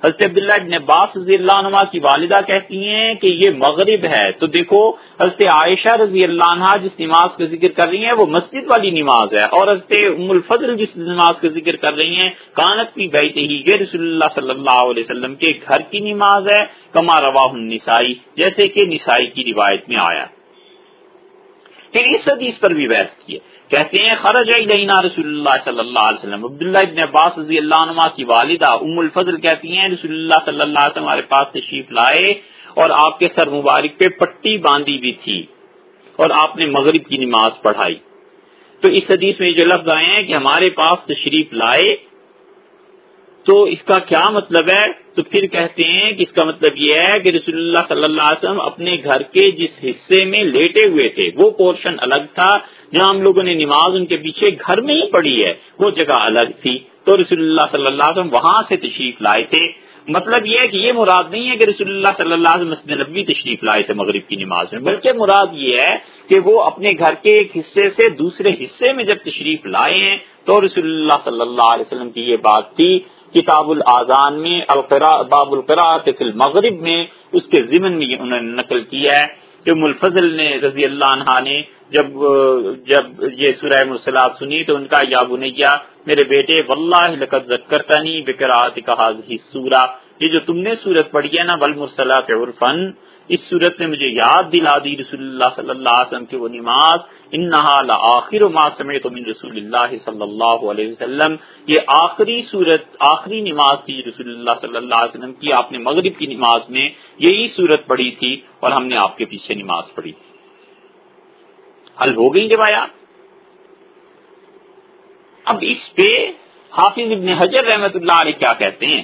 حضرت عبداللہ ابن عباس رضی اللہ عنہ کی والدہ کہتی ہیں کہ یہ مغرب ہے۔ تو دیکھو، حضرت عائشہ رضی اللہ عنہ جس نماز کا ذکر کر رہی ہیں، وہ مسجد والی نماز ہے۔ اور حضرت ام الفضل جس نماز کا ذکر کر رہی ہیں، کانت کی بیت ہی، یہ رسول اللہ صلی اللہ علیہ وسلم کے گھر کی نماز ہے، کما رواہ النسائی، جیسے کہ نسائی کی روایت میں آیا۔ پھر اس حدیث پر بھی بحث کی ہے کہتے ہیں، خرج علینا رسول اللہ صلی اللہ علیہ وسلم۔ عبداللہ ابن عباس رضی اللہ عنہ کی والدہ ام الفضل کہتی ہیں، رسول اللہ صلی اللہ علیہ وسلم ہمارے پاس تشریف لائے اور آپ کے سر مبارک پہ پٹی باندھی بھی تھی اور آپ نے مغرب کی نماز پڑھائی۔ تو اس حدیث میں جو لفظ آئے ہیں کہ ہمارے پاس تشریف لائے تو اس کا کیا مطلب ہے؟ تو پھر کہتے ہیں کہ اس کا مطلب یہ ہے کہ رسول اللہ صلی اللہ علیہ وسلم اپنے گھر کے جس حصے میں لیٹے ہوئے تھے، وہ پورشن الگ تھا جہاں ہم لوگوں نے نماز ان کے پیچھے گھر میں ہی پڑھی ہے، وہ جگہ الگ تھی۔ تو رسول اللہ صلی اللہ علیہ وسلم وہاں سے تشریف لائے تھے۔ مطلب یہ ہے کہ یہ مراد نہیں ہے کہ رسول اللہ صلی اللہ علیہ وسلم نبی تشریف لائے تھے مغرب کی نماز میں، بلکہ مراد یہ ہے کہ وہ اپنے گھر کے ایک حصے سے دوسرے حصے میں جب تشریف لائے ہیں، تو رسول اللہ صلی اللہ علیہ وسلم کی یہ بات تھی۔ کتاب الازان میں باب القراءت فی المغرب میں اس کے ضمن میں انہوں نے نقل کیا ہے۔ کہ ملفضل نے رضی اللہ عنہ نے جب جب یہ سورہ مرسلات سنی تو ان کا یا بنیا میرے بیٹے، واللہ لقد ذکرتنی بقراءت کہا سورہ۔ یہ جو تم نے سورت پڑھی ہے نا بل عرفن اس صورت نے مجھے یاد دلا دی رسول اللہ صلی اللہ علیہ وسلم کی وہ نماز، انہا لآخر ما سمعت من رسول اللہ صلی اللہ علیہ وسلم۔ یہ آخری صورت، آخری نماز تھی رسول اللہ صلی اللہ علیہ وسلم کی، آپ نے مغرب کی نماز میں یہی صورت پڑھی تھی اور ہم نے آپ کے پیچھے نماز پڑھی۔ تھی حل ہو گئی روایات۔ اب اس پہ حافظ ابن حجر رحمت اللہ علیہ کیا کہتے ہیں؟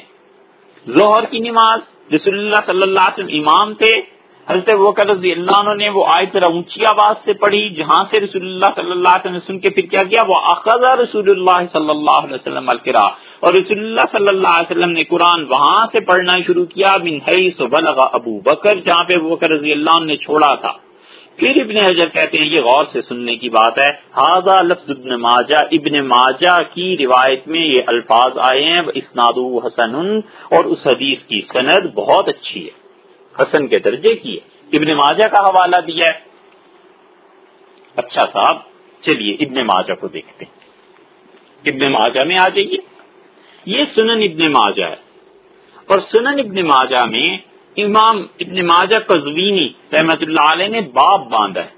ظہر کی نماز، رسول اللہ صلی اللہ علیہ وسلم امام تھے۔ حضرت وکر رضی اللہ عنہ نے وہ آئے ذرا اونچی آواز سے پڑھی، جہاں سے رسول اللہ صلی اللہ علیہ وسلم نے سن کے پھر کیا کیا؟ وہ اخذا رسول اللہ صلی اللہ علیہ وسلم القرا اور رسول اللہ صلی اللہ علیہ وسلم نے قرآن وہاں سے پڑھنا شروع کیا، من حیث بلغ ابو بکر، جہاں پہ بکر رضی اللہ عنہ نے چھوڑا تھا۔ پھر ابن حجر کہتے ہیں، یہ غور سے سننے کی بات ہے ہاضا لفظ ابن ماجہ ابن ماجہ کی روایت میں یہ الفاظ آئے ہیں اسناد حسن اور اس حدیث کی سند بہت اچھی ہے۔ حسن کے درجے کی ہے۔ ابن ماجہ کا حوالہ دیا ہے۔ اچھا صاحب، چلیے ابن ماجہ کو دیکھتے ہیں۔ ابن ماجہ میں آ جائیے۔ یہ سنن ابن ماجہ ہے۔ اور سنن ابن ماجہ میں امام ابن ماجہ قزوینی رحمت اللہ علیہ نے باب باندھا ہے۔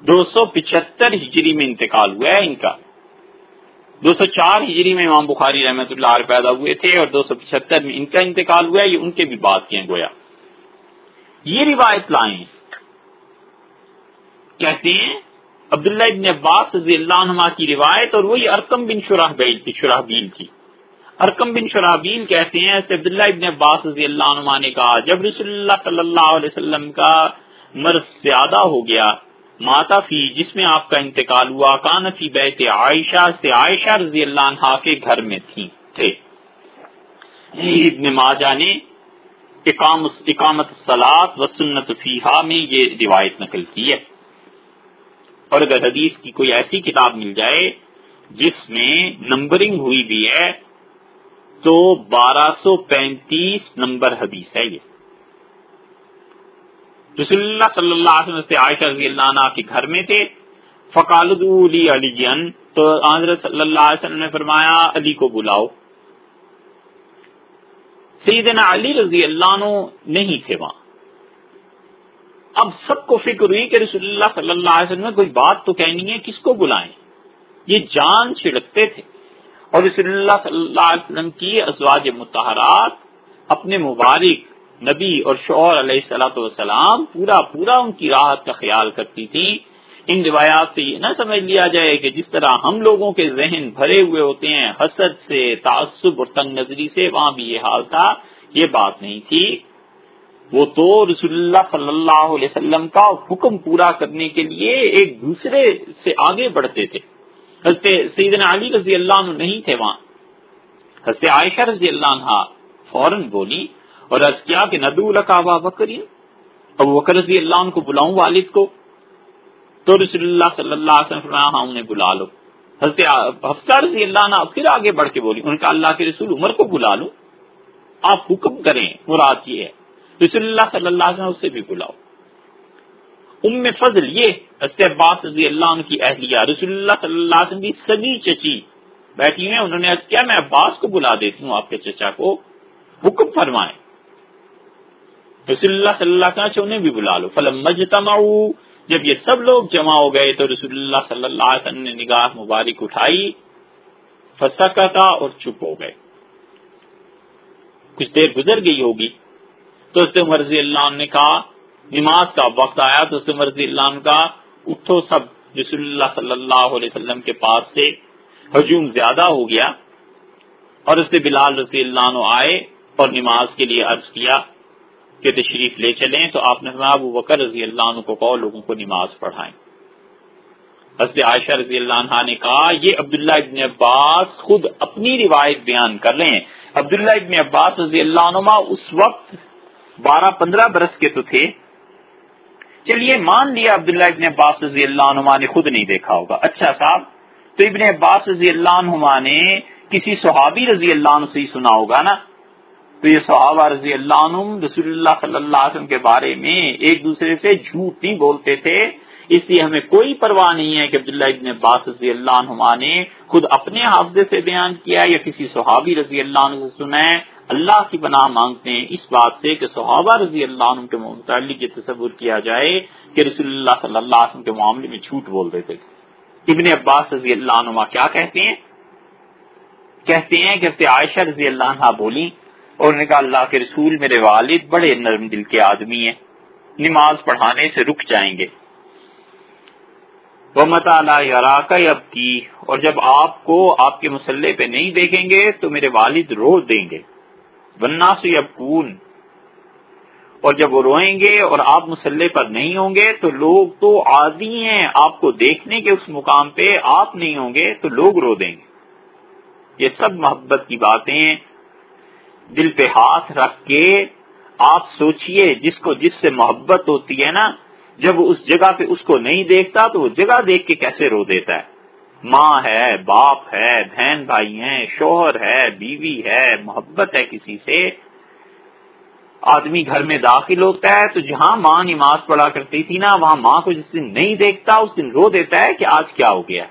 دو سو پچہتر ہجری میں انتقال ہوا ہے ان کا۔ دو سو چار ہجری میں امام بخاری رحمت اللہ علیہ پیدا ہوئے تھے اور دو سو پچہتر میں ان کا انتقال ہوا ہے۔ یہ ان کے بھی بات کیے گویا۔ یہ روایت لائیں۔ کہتے ہیں، عبداللہ ابن عباس رضی اللہ عنہ کی روایت اور وہی ارکم بن شراہ بیل کی کی۔ ارکم بن شرابیل کہتے ہیں عبداللہ ابن عباس رضی اللہ عنہ نے کہا، جب رسول اللہ صلی اللہ علیہ وسلم کا مرض زیادہ ہو گیا، ماتا فی، جس میں آپ کا انتقال ہوا کان فی بیت عائشہ سے عائشہ رضی اللہ عنہ کے گھر میں تھی، تھے۔ جی، ابن ماجہ نے اقامت سلاد و سنت فیحا میں یہ روایت نقل کی ہے۔ اور اگر حدیث کی کوئی ایسی کتاب مل جائے جس میں نمبرنگ ہوئی بھی ہے، تو بارہ سو پینتیس نمبر حدیث ہے یہ۔ رسول اللہ صلی اللہ علیہ وسلم سے عائشہ رضی اللہ عنہ کے گھر میں تھے۔ فقالد علی جی علی جن تو حضرت صلی اللہ علیہ وسلم نے فرمایا، علی کو بلاؤ۔ سیدنا علی رضی اللہ عنہ نہیں تھے وہاں۔ اب سب کو فکر ہوئی کہ رسول اللہ صلی اللہ علیہ وسلم کوئی بات تو کہنی ہے، کس کو بلائیں؟ یہ جان چھڑکتے تھے۔ اور رسول اللہ صلی اللہ علیہ وسلم کی ازواج متحرات اپنے مبارک نبی اور شوہر علیہ السلاۃ والسلام پورا پورا ان کی راحت کا خیال کرتی تھی ان روایات سے یہ نہ سمجھ لیا جائے کہ جس طرح ہم لوگوں کے ذہن بھرے ہوئے ہوتے ہیں، حسد سے، تعصب اور تنگ نظری سے، وہاں بھی یہ حال تھا۔ یہ بات نہیں تھی۔ وہ تو رسول اللہ صلی اللہ علیہ وسلم کا حکم پورا کرنے کے لیے ایک دوسرے سے آگے بڑھتے تھے۔ حضرت سیدنا علی رضی اللہ عنہ نہیں تھے وہاں۔ حضرت عائشہ رضی اللہ عنہ فوراً بولی اور عرض کیا کہ ندو القابا بکری اب وکر رضی اللہ عنہ کو بلاؤں والد کو۔ تو رسول اللہ صلی اللہ علیہ وسلم ہاں انہیں بلا لو۔ حضرت حفصہ رضی اللہ عنہ پھر آگے بڑھ کے بولی ان کا اللہ کے رسول عمر کو بلا لوں آپ حکم کریں، مراد یہ ہے۔ رسول اللہ صلی اللہ علیہ وسلم اسے بھی بلاؤ۔ ام فضل، یہ حضرت عباس رضی اللہ عنہ کی اہلیہ، رسول اللہ صلی اللہ علیہ وسلم کی سبھی چچی بیٹھی ہیں، انہوں نے کیا میں عباس کو بلا دیتی ہوں آپ کے چچا کو۔ حکم فرمائیں رسول اللہ صلی اللہ علیہ وسلم انہیں بھی بلا لو۔ فلم مجتمع جب یہ سب لوگ جمع ہو گئے تو رسول اللہ صلی اللہ علیہ وسلم نے نگاہ مبارک اٹھائی، فسکتا اور چپ ہو گئے۔ کچھ دیر گزر گئی ہوگی۔ تو اس مرضی اللہ عنہ نے کہا، نماز کا وقت آیا۔ تو اس مرضی اللہ عنہ کا اٹھو سب۔ رسول اللہ صلی اللہ علیہ وسلم کے پاس سے ہجوم زیادہ ہو گیا اور اس سے بلال رضی اللہ عنہ آئے اور نماز کے لیے عرض کیا۔ کہ تشریف لے چلیں تو آپ نے ابو بکر رضی اللہ عنہ کو کہو، لوگوں کو نماز پڑھائیں۔ حضرت عائشہ رضی اللہ عنہ نے کہا، یہ عبداللہ ابن عباس خود اپنی روایت بیان کر رہے ہیں عبداللہ ابن عباس رضی اللہ عنہ اس وقت بارہ پندرہ برس کے تو تھے۔ چلیے، مان لیا عبداللہ ابن عباس رضی اللہ عنہ نے خود نہیں دیکھا ہوگا۔ اچھا صاحب، تو ابن عباس رضی اللہ عنہ نے کسی صحابی رضی اللہ عنہ سے ہی سنا ہوگا نا؟ تو یہ صحابہ رضی اللہ عنہ رسول اللہ صلی اللہ علیہ وسلم کے بارے میں ایک دوسرے سے جھوٹ نہیں بولتے تھے۔ اس لیے ہمیں کوئی پرواہ نہیں ہے کہ عبداللہ ابن عباس رضی اللہ عنہ نے خود اپنے حافظے سے بیان کیا یا کسی صحابی رضی اللہ عنہ سے سنا ہے۔ اللہ کی پناہ مانگتے ہیں۔ اس بات سے کہ صحابہ رضی اللہ عنہ کے متعلق یہ تصور کیا جائے کہ رسول اللہ صلی اللہ علیہ وسلم کے معاملے میں جھوٹ بول دیتے تھے۔ ابن عباس رضی اللہ عنہ کیا کہتے ہیں؟ کہتے ہیں کہ عائشہ رضی اللہ عنہ بولی اور نے کہا، اللہ کے رسول میرے والد بڑے نرم دل کے آدمی ہیں، نماز پڑھانے سے رک جائیں گے۔ وہ مطالعہ اب کی اور جب آپ کو آپ کے مسلح پہ نہیں دیکھیں گے، تو میرے والد رو دیں گے۔ ورنہ سے اب کون اور جب وہ روئیں گے اور آپ مسلح پر نہیں ہوں گے، تو لوگ تو عادی ہیں۔ آپ کو دیکھنے کے اس مقام پہ آپ نہیں ہوں گے، تو لوگ رو دیں گے۔ یہ سب محبت کی باتیں دل پہ ہاتھ رکھ کے آپ سوچئے جس کو جس سے محبت ہوتی ہے نا، جب اس جگہ پہ اس کو نہیں دیکھتا تو وہ جگہ دیکھ کے کیسے رو دیتا ہے؟ ماں ہے، باپ ہے، بہن بھائی ہیں، شوہر ہے، بیوی ہے، محبت ہے کسی سے۔ آدمی گھر میں داخل ہوتا ہے تو جہاں ماں نماز پڑھا کرتی تھی نا، وہاں ماں کو جس دن نہیں دیکھتا اس دن رو دیتا ہے کہ آج کیا ہو گیا۔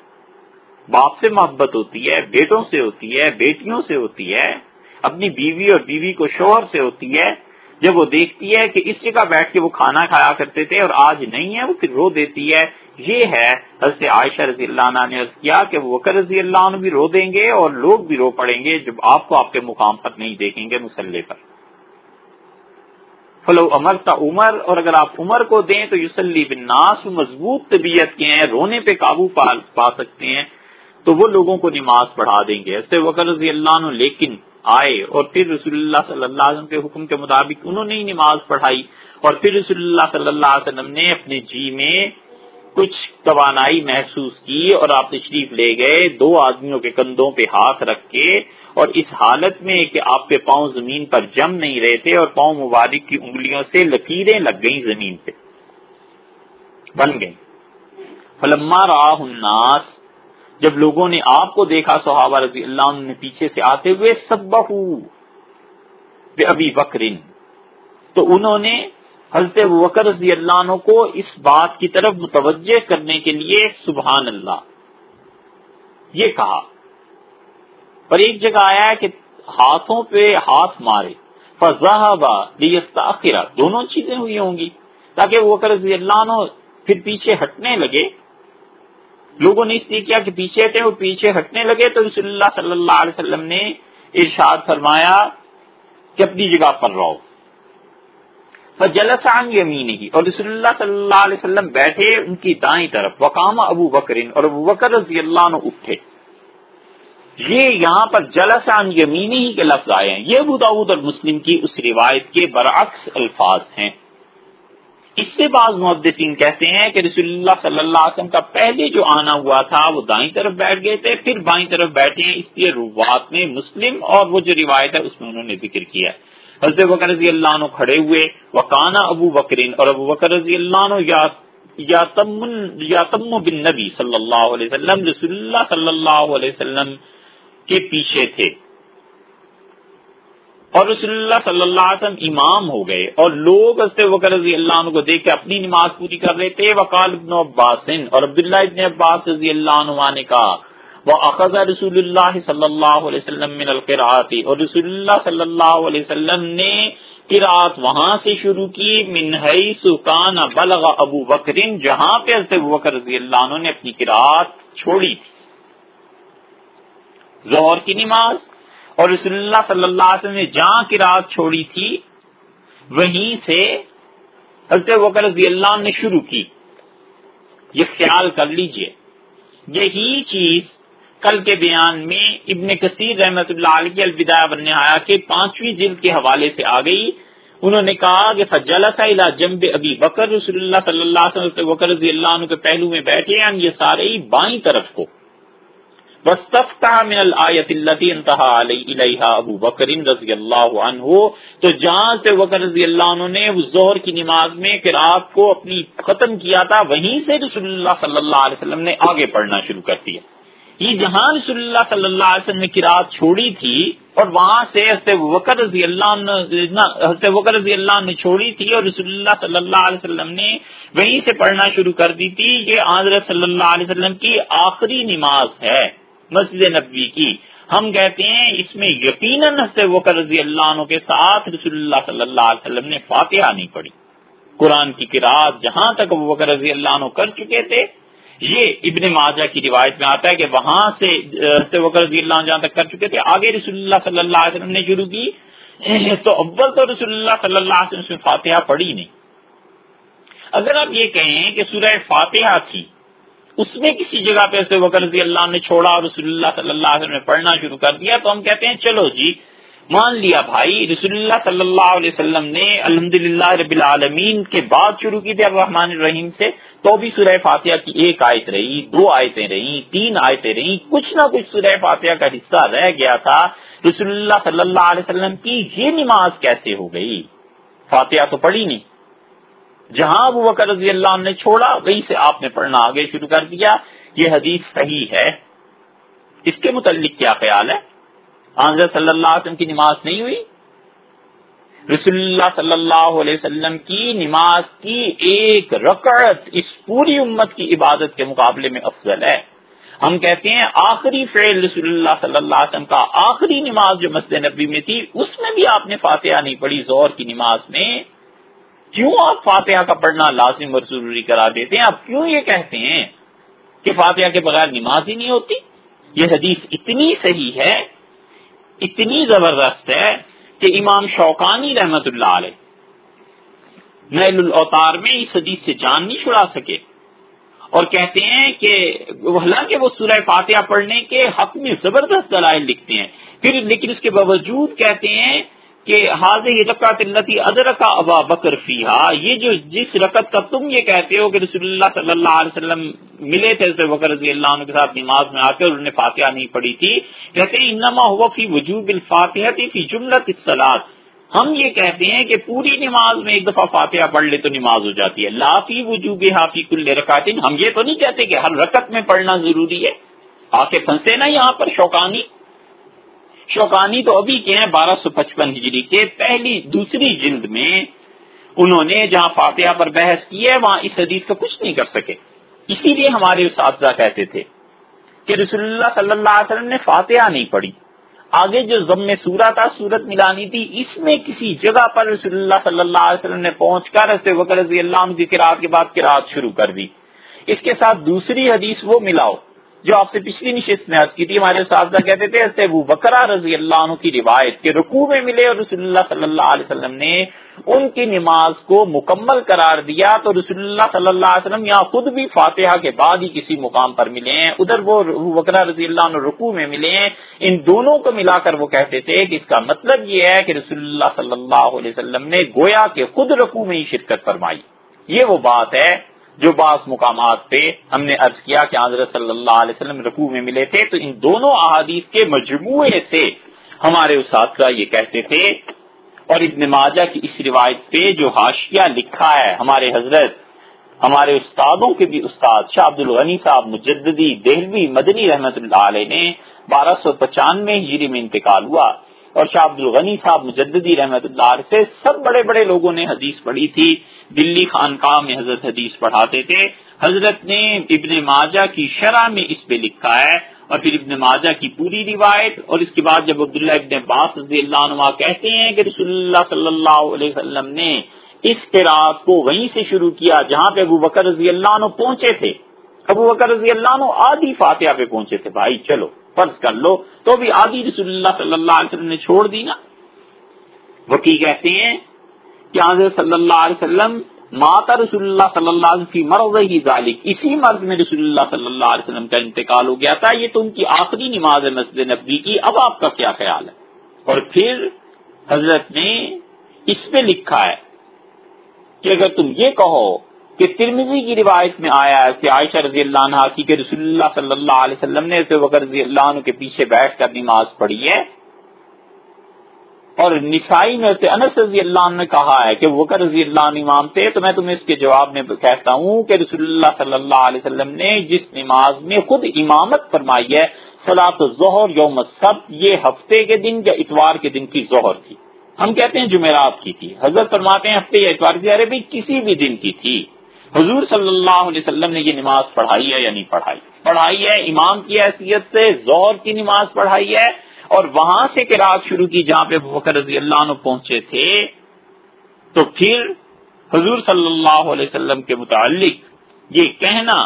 باپ سے محبت ہوتی ہے، بیٹوں سے ہوتی ہے، بیٹیوں سے ہوتی ہے۔ اپنی بیوی اور بیوی کو شوہر سے ہوتی ہے، جب وہ دیکھتی ہے کہ اس جگہ بیٹھ کے وہ کھانا کھایا کرتے تھے اور آج نہیں ہے، وہ پھر رو دیتی ہے۔ یہ ہے حضرت عائشہ رضی اللہ عنہ نے کیا کہ وہ رضی اللہ عنہ بھی رو دیں گے اور لوگ بھی رو پڑیں گے جب آپ کو آپ کے مقام پر نہیں دیکھیں گے مسلح پر۔ فلو عمر تا عمر، اور اگر آپ عمر کو دیں تو یوسلی بن ناس مضبوط طبیعت کے ہیں، رونے پہ قابو پا سکتے ہیں۔ تو وہ لوگوں کو نماز پڑھا دیں گے۔ ایسے وکر رضی اللہ عنہ، لیکن آئے اور پھر رسول اللہ صلی اللہ علیہ وسلم کے حکم کے مطابق انہوں نے نماز پڑھائی اور پھر رسول اللہ صلی اللہ علیہ وسلم نے اپنے جی میں کچھ توانائی محسوس کی اور آپ تشریف لے گئے، دو آدمیوں کے کندھوں پہ ہاتھ رکھ کے اور اس حالت میں کہ آپ کے پاؤں زمین پر جم نہیں رہے تھے اور پاؤں مبارک کی انگلیوں سے لکیریں لگ گئیں زمین پہ۔ بن گئی فلما راہ الناس جب لوگوں نے آپ کو دیکھا صحابہ رضی اللہ عنہ نے پیچھے سے آتے ہوئے سب ابھی بکرین تو انہوں نے حضرت وکر رضی اللہ عنہ کو اس بات کی طرف متوجہ کرنے کے لیے سبحان اللہ یہ کہا۔ پر ایک جگہ آیا ہے کہ ہاتھوں پہ ہاتھ مارے فضا دونوں چیزیں ہوئی ہوں گی تاکہ وکر رضی اللہ عنہ پھر پیچھے ہٹنے لگے۔ لوگوں نے اس لیے کیا کہ پیچھے تھے وہ پیچھے ہٹنے لگے، تو رسول اللہ صلی اللہ علیہ وسلم نے ارشاد فرمایا کہ اپنی جگہ پر رہو۔ جلسان یمین ہی اور رسول اللہ صلی اللہ علیہ وسلم بیٹھے ان کی دائیں طرف۔ وقام ابو بکرین اور ابو بکر رضی اللہ عنہ اٹھے۔ یہ یہاں پر جلسان یمینی ہی کے لفظ آئے ہیں۔ یہ ابو داود اور مسلم کی اس روایت کے برعکس الفاظ ہیں۔ اس سے بعض محدثین کہتے ہیں کہ رسول اللہ صلی اللہ علیہ وسلم کا پہلے جو آنا ہوا تھا وہ دائیں طرف بیٹھ گئے تھے، پھر بائیں طرف بیٹھے ہیں۔ اس لیے روات میں مسلم اور وہ جو روایت ہے اس میں انہوں نے ذکر کیا ہے۔ حضرت بکر رضی اللہ عنہ کھڑے ہوئے، وکانا ابو بکرین اور ابو بکر رضی اللہ عنہ یا یا تم بن نبی صلی اللہ علیہ وسلم، رسول اللہ صلی اللہ علیہ وسلم کے پیچھے تھے۔ اور رسول اللہ صلی اللہ علیہ وسلم امام ہو گئے اور لوگ وکر رضی اللہ عنہ کو دیکھ کے اپنی نماز پوری کر رہے تھے۔ وکال ابن عباس، اور عبداللہ ابن عباس رضی اللہ عنہ نے کہا وہ اخذ رسول اللہ صلی اللہ علیہ وسلم من القراتی اور رسول اللہ صلی اللہ علیہ وسلم نے قرات وہاں سے شروع کی۔ منہئی سکان بلغ ابو بکرین جہاں پہ حضرت بکر رضی اللہ عنہ نے اپنی قرات چھوڑی۔ تھی ظہر کی نماز اور رسول اللہ صلی اللہ علیہ وسلم نے جہاں کی رات چھوڑی تھی، وہیں سے حضرت وکر رضی اللہ عنہ نے شروع کی۔ یہ خیال کر لیجیے۔ یہی چیز کل کے بیان میں ابن کثیر رحمت اللہ علیہ الوداع بننے آیا کہ پانچویں جلد کے حوالے سے آ گئی۔ انہوں نے کہا کہ فجلس فجلسا جمب ابی بکر، رسول اللہ صلی اللہ علیہ وسلم وکر رضی اللہ عنہ کے پہلو میں بیٹھے ہیں، یہ سارے ہی بائیں طرف کو۔ من الآیت التي انتہا علیہ ابو بکر رضی اللہ عنہ تو جہاں سے وکر رضی اللہ عنہ نے ظہر کی نماز میں قرآت کو اپنی ختم کیا تھا، وہیں سے رسول اللہ صلی اللہ علیہ وسلم نے آگے پڑھنا شروع کر دیا۔ یہ جہاں رسول اللہ صلی اللہ علیہ وسلم نے قرآت چھوڑی تھی اور وہاں سے حضرت وکر رضی اللہ عنہ حضرت وکر رضی اللہ عنہ نے چھوڑی تھی اور رسول اللہ صلی اللہ علیہ وسلم نے وہیں سے پڑھنا شروع کر دی تھی۔ یہ حضرت صلی اللہ علیہ وسلم کی آخری نماز ہے۔ مسجد نبوی کی۔ ہم کہتے ہیں اس میں یقیناً وکر رضی اللہ عنہ کے ساتھ رسول اللہ صلی اللہ علیہ وسلم نے فاتحہ نہیں پڑھی۔ قرآن کی قرآن جہاں تک وکر رضی اللہ عنہ کر چکے تھے، یہ ابن ماجہ کی روایت میں آتا ہے کہ وہاں سے وکر رضی اللہ عنہ جہاں تک کر چکے تھے، آگے رسول اللہ صلی اللہ علیہ وسلم نے شروع کی۔ تو اول تو رسول اللہ صلی اللہ علیہ وسلم فاتحہ پڑھی نہیں۔ اگر آپ یہ کہیں کہ سورہ فاتحہ تھی اس میں کسی جگہ پہ ایسے وکر رضی اللہ نے چھوڑا اور رسول اللہ صلی اللہ علیہ وسلم نے پڑھنا شروع کر دیا، تو ہم کہتے ہیں، چلو جی مان لیا بھائی، رسول اللہ صلی اللہ علیہ وسلم نے الحمد رب العالمین کے بعد شروع کی تھی الرحمن الرحیم سے، تو بھی سورہ فاتحہ کی ایک آیت رہی، دو آیتیں رہی، تین آیتیں رہی، کچھ نہ کچھ سورہ فاتحہ کا حصہ رہ گیا تھا۔ رسول اللہ صلی اللہ علیہ وسلم کی یہ نماز کیسے ہو گئی؟ فاتحہ تو پڑھی نہیں۔ جہاں ابو بکر رضی اللہ عنہ نے چھوڑا وہی سے آپ نے پڑھنا آگے شروع کر دیا۔ یہ حدیث صحیح ہے۔ اس کے متعلق کیا خیال ہے؟ آنظر صلی اللہ علیہ وسلم کی نماز نہیں ہوئی؟ رسول اللہ صلی اللہ علیہ وسلم کی نماز کی ایک رکعت اس پوری امت کی عبادت کے مقابلے میں افضل ہے۔ ہم کہتے ہیں آخری فعل رسول اللہ صلی اللہ علیہ وسلم کا آخری نماز جو مسجد نبی میں تھی، اس میں بھی آپ نے فاتحہ نہیں پڑھی زور کی نماز میں۔ کیوں آپ فاتحہ کا پڑھنا لازم اور ضروری کرا دیتے ہیں؟ آپ کیوں یہ کہتے ہیں کہ فاتحہ کے بغیر نماز ہی نہیں ہوتی؟ یہ حدیث اتنی صحیح ہے، اتنی زبردست ہے کہ امام شوقانی رحمت اللہ علیہ نیل الاوتار میں اس حدیث سے جان نہیں چھڑا سکے اور کہتے ہیں کہ حالانکہ وہ سورہ فاتحہ پڑھنے کے حق میں زبردست دلائل لکھتے ہیں، پھر لیکن اس کے باوجود کہتے ہیں کہ حاضر رکعت التی ادرکا ابا بکر فیحا یہ جو جس رکعت کا تم یہ کہتے ہو کہ رسول اللہ صلی اللہ علیہ وسلم ملے تھے بکر رضی اللہ عنہ کے ساتھ نماز میں آ کر انہوں نے فاتحہ نہیں پڑھی تھی، کہتے انما ہوا فی وجوب الفاتحہ تھی فی جملت الصلاۃ۔ ہم یہ کہتے ہیں کہ پوری نماز میں ایک دفعہ فاتحہ پڑھ لے تو نماز ہو جاتی ہے۔ لافی وجوب حافی کل رکعت ہم یہ تو نہیں کہتے کہ ہر رکعت میں پڑھنا ضروری ہے۔ آ کے پھنسے نا یہاں پر، شوقانی۔ شوقانی تو ابھی کے ہیں بارہ سو پچپن ہجری کے، پہلی، دوسری جلد میں انہوں نے جہاں فاتحہ پر بحث کی ہے، وہاں اس حدیث کا کچھ نہیں کر سکے۔ اسی لیے ہمارے اساتذہ کہتے تھے کہ رسول اللہ صلی اللہ علیہ وسلم نے فاتحہ نہیں پڑھی۔ آگے جو ضم سورہ تھا، سورت ملانی تھی، اس میں کسی جگہ پر رسول اللہ صلی اللہ علیہ وسلم نے پہنچ کر رضی اللہ عنہ کی قرآن کے بعد قرآن شروع کر دی۔ اس کے ساتھ دوسری حدیث وہ ملاؤ۔ جو آپ سے پچھلی نشست میں عرض کی تھی ہمارے ساتھ کہتے تھے ایسے وہ بکرا رضی اللہ عنہ کی روایت کے رکوع میں ملے اور رسول اللہ صلی اللہ علیہ وسلم نے ان کی نماز کو مکمل قرار دیا تو رسول اللہ صلی اللہ علیہ وسلم یہاں خود بھی فاتحہ کے بعد ہی کسی مقام پر ملے ہیں۔ ادھر وہ بکرا رضی اللہ عنہ رکوع میں ملے ہیں۔ ان دونوں کو ملا کر وہ کہتے تھے کہ اس کا مطلب یہ ہے کہ رسول اللہ صلی اللہ علیہ وسلم نے گویا کے خود رکوع میں ہی شرکت فرمائی۔ یہ وہ بات ہے جو بعض مقامات پہ ہم نے عرض کیا کہ حضرت صلی اللہ علیہ وسلم رقو میں ملے تھے، تو ان دونوں احادیث کے مجموعے سے ہمارے اساتذہ یہ کہتے تھے اور ابن ماجہ کی اس روایت پہ جو حاشیہ لکھا ہے ہمارے حضرت، ہمارے استادوں کے بھی استاد شاہ عبد الغنی صاحب مجددی، دہلوی، مدنی رحمت اللہ علیہ نے بارہ سو پچانوے ہجری میں انتقال ہوا۔ اور شاہ عبد الغنی صاحب مجددی رحمت اللہ سے سب بڑے بڑے لوگوں نے حدیث پڑھی تھی۔ دلی خانقاہ میں حضرت حدیث پڑھاتے تھے۔ حضرت نے ابن ماجہ کی شرح میں اس پہ لکھا ہے اور پھر ابن ماجہ کی پوری روایت اور اس کے بعد جب عبداللہ ابن عباس رضی اللہ عنہ کہتے ہیں کہ رسول اللہ صلی اللہ علیہ وسلم نے اس قرآت کو وہیں سے شروع کیا جہاں پہ ابو بکر رضی اللہ عنہ پہنچے تھے۔ ابو بکر رضی اللہ عنہ آدھی فاتحہ پہ پہنچے تھے۔ بھائی چلو۔ فرض کر لو، تو بھی آدھی رسول اللہ صلی اللہ علیہ وسلم نے چھوڑ دی نا۔ وکی کہتے ہیں کہ حضرت صلی اللہ علیہ وسلم ماتا رسول اللہ صلی اللہ علیہ وسلم مرض ہی ذالک۔ اسی مرض میں رسول اللہ صلی اللہ علیہ وسلم کا انتقال ہو گیا تھا، یہ تو ان کی آخری نماز ہے مسجد نبی کی۔ اب آپ کا کیا خیال ہے؟ اور پھر حضرت نے اس پہ لکھا ہے کہ اگر تم یہ کہو کہ ترمیزی کی روایت میں آیا ہے کہ عائشہ رضی اللہ عنہ کی کہ رسول اللہ صلی اللہ علیہ وسلم نے رضی اللہ عنہ کے پیچھے بیٹھ کر نماز پڑھی ہے۔ اور نسائی میں سے انس رضی اللہ عنہ نے کہا ہے کہ وکر رضی اللہ عنہ امام تھے تو میں تمہیں اس کے جواب میں کہتا ہوں کہ رسول اللہ صلی اللہ علیہ وسلم نے جس نماز میں خود امامت فرمائی ہے سلاط ظہر یوم سب یہ ہفتے کے دن یا اتوار کے دن کی ظہر تھی۔ ہم کہتے ہیں جمعرات کی تھی۔ حضرت فرماتے ہیں ہفتے یا اتوار کی ارے بھی کسی بھی دن کی تھی۔ حضور صلی اللہ علیہ وسلم نے یہ نماز پڑھائی ہے یا نہیں پڑھائی؟ پڑھائی ہے، امام کی حیثیت سے زور کی نماز پڑھائی ہے اور وہاں سے رات شروع کی جہاں پہ بکر رضی اللہ عنہ پہنچے تھے، تو پھر حضور صلی اللہ علیہ وسلم کے متعلق یہ کہنا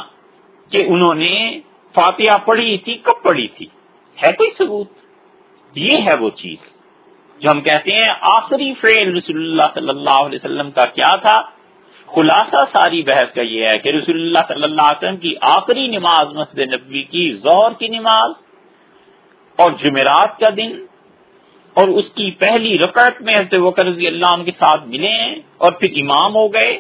کہ انہوں نے فاتحہ پڑھی تھی، کب پڑھی تھی؟ ہے کوئی ثبوت؟ یہ ہے وہ چیز جو ہم کہتے ہیں آخری فیل رسول اللہ صلی اللہ علیہ وسلم کا کیا تھا؟ خلاصہ ساری بحث کا یہ ہے کہ رسول اللہ صلی اللہ علیہ وسلم کی آخری نماز مسجد نبوی کی زور کی نماز اور جمعرات کا دن اور اس کی پہلی رکعت میں حضرت رضی اللہ عنہ کے ساتھ ملے ہیں اور پھر امام ہو گئے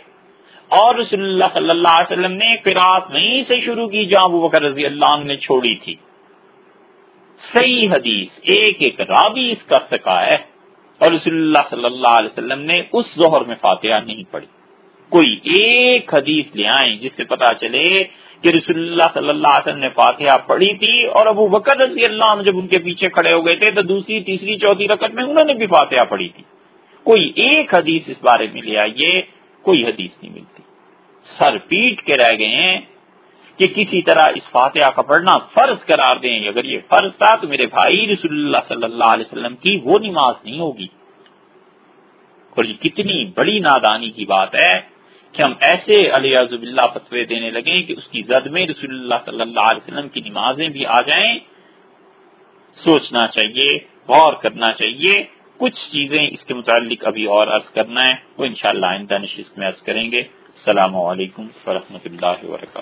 اور رسول اللہ صلی اللہ علیہ وسلم نے قرآت وہیں سے شروع کی جہاں وہ بکر رضی اللہ عنہ نے چھوڑی تھی۔ صحیح حدیث، ایک ایک رابی اس کا سکا ہے اور رسول اللہ صلی اللہ علیہ وسلم نے اس ظہر میں فاتحہ نہیں پڑھی۔ کوئی ایک حدیث لے آئیں جس سے پتا چلے کہ رسول اللہ صلی اللہ علیہ وسلم نے فاتحہ پڑھی تھی اور ابو بکر رضی اللہ عنہ جب ان کے پیچھے کھڑے ہو گئے تھے تو دوسری، تیسری، چوتھی رقط میں انہوں نے بھی فاتحہ پڑھی تھی۔ کوئی ایک حدیث اس بارے میں لے آئیے، کوئی حدیث نہیں ملتی۔ سر پیٹ کے رہ گئے ہیں کہ کسی طرح اس فاتحہ کا پڑھنا فرض قرار دیں۔ اگر یہ فرض تھا تو میرے بھائی رسول اللہ صلی اللہ علیہ وسلم کی وہ نماز نہیں ہوگی۔ اور یہ کتنی بڑی نادانی کی بات ہے۔ کہ ہم ایسے علیہ عزب اللہ فتوے دینے لگیں کہ اس کی زد میں رسول اللہ صلی اللہ علیہ وسلم کی نمازیں بھی آ جائیں۔ سوچنا چاہیے، غور کرنا چاہیے۔ کچھ چیزیں اس کے متعلق ابھی اور عرض کرنا ہے، وہ انشاءاللہ آئندہ نشست میں عرض کریں گے۔ السلام علیکم ورحمۃ اللہ وبرکاتہ۔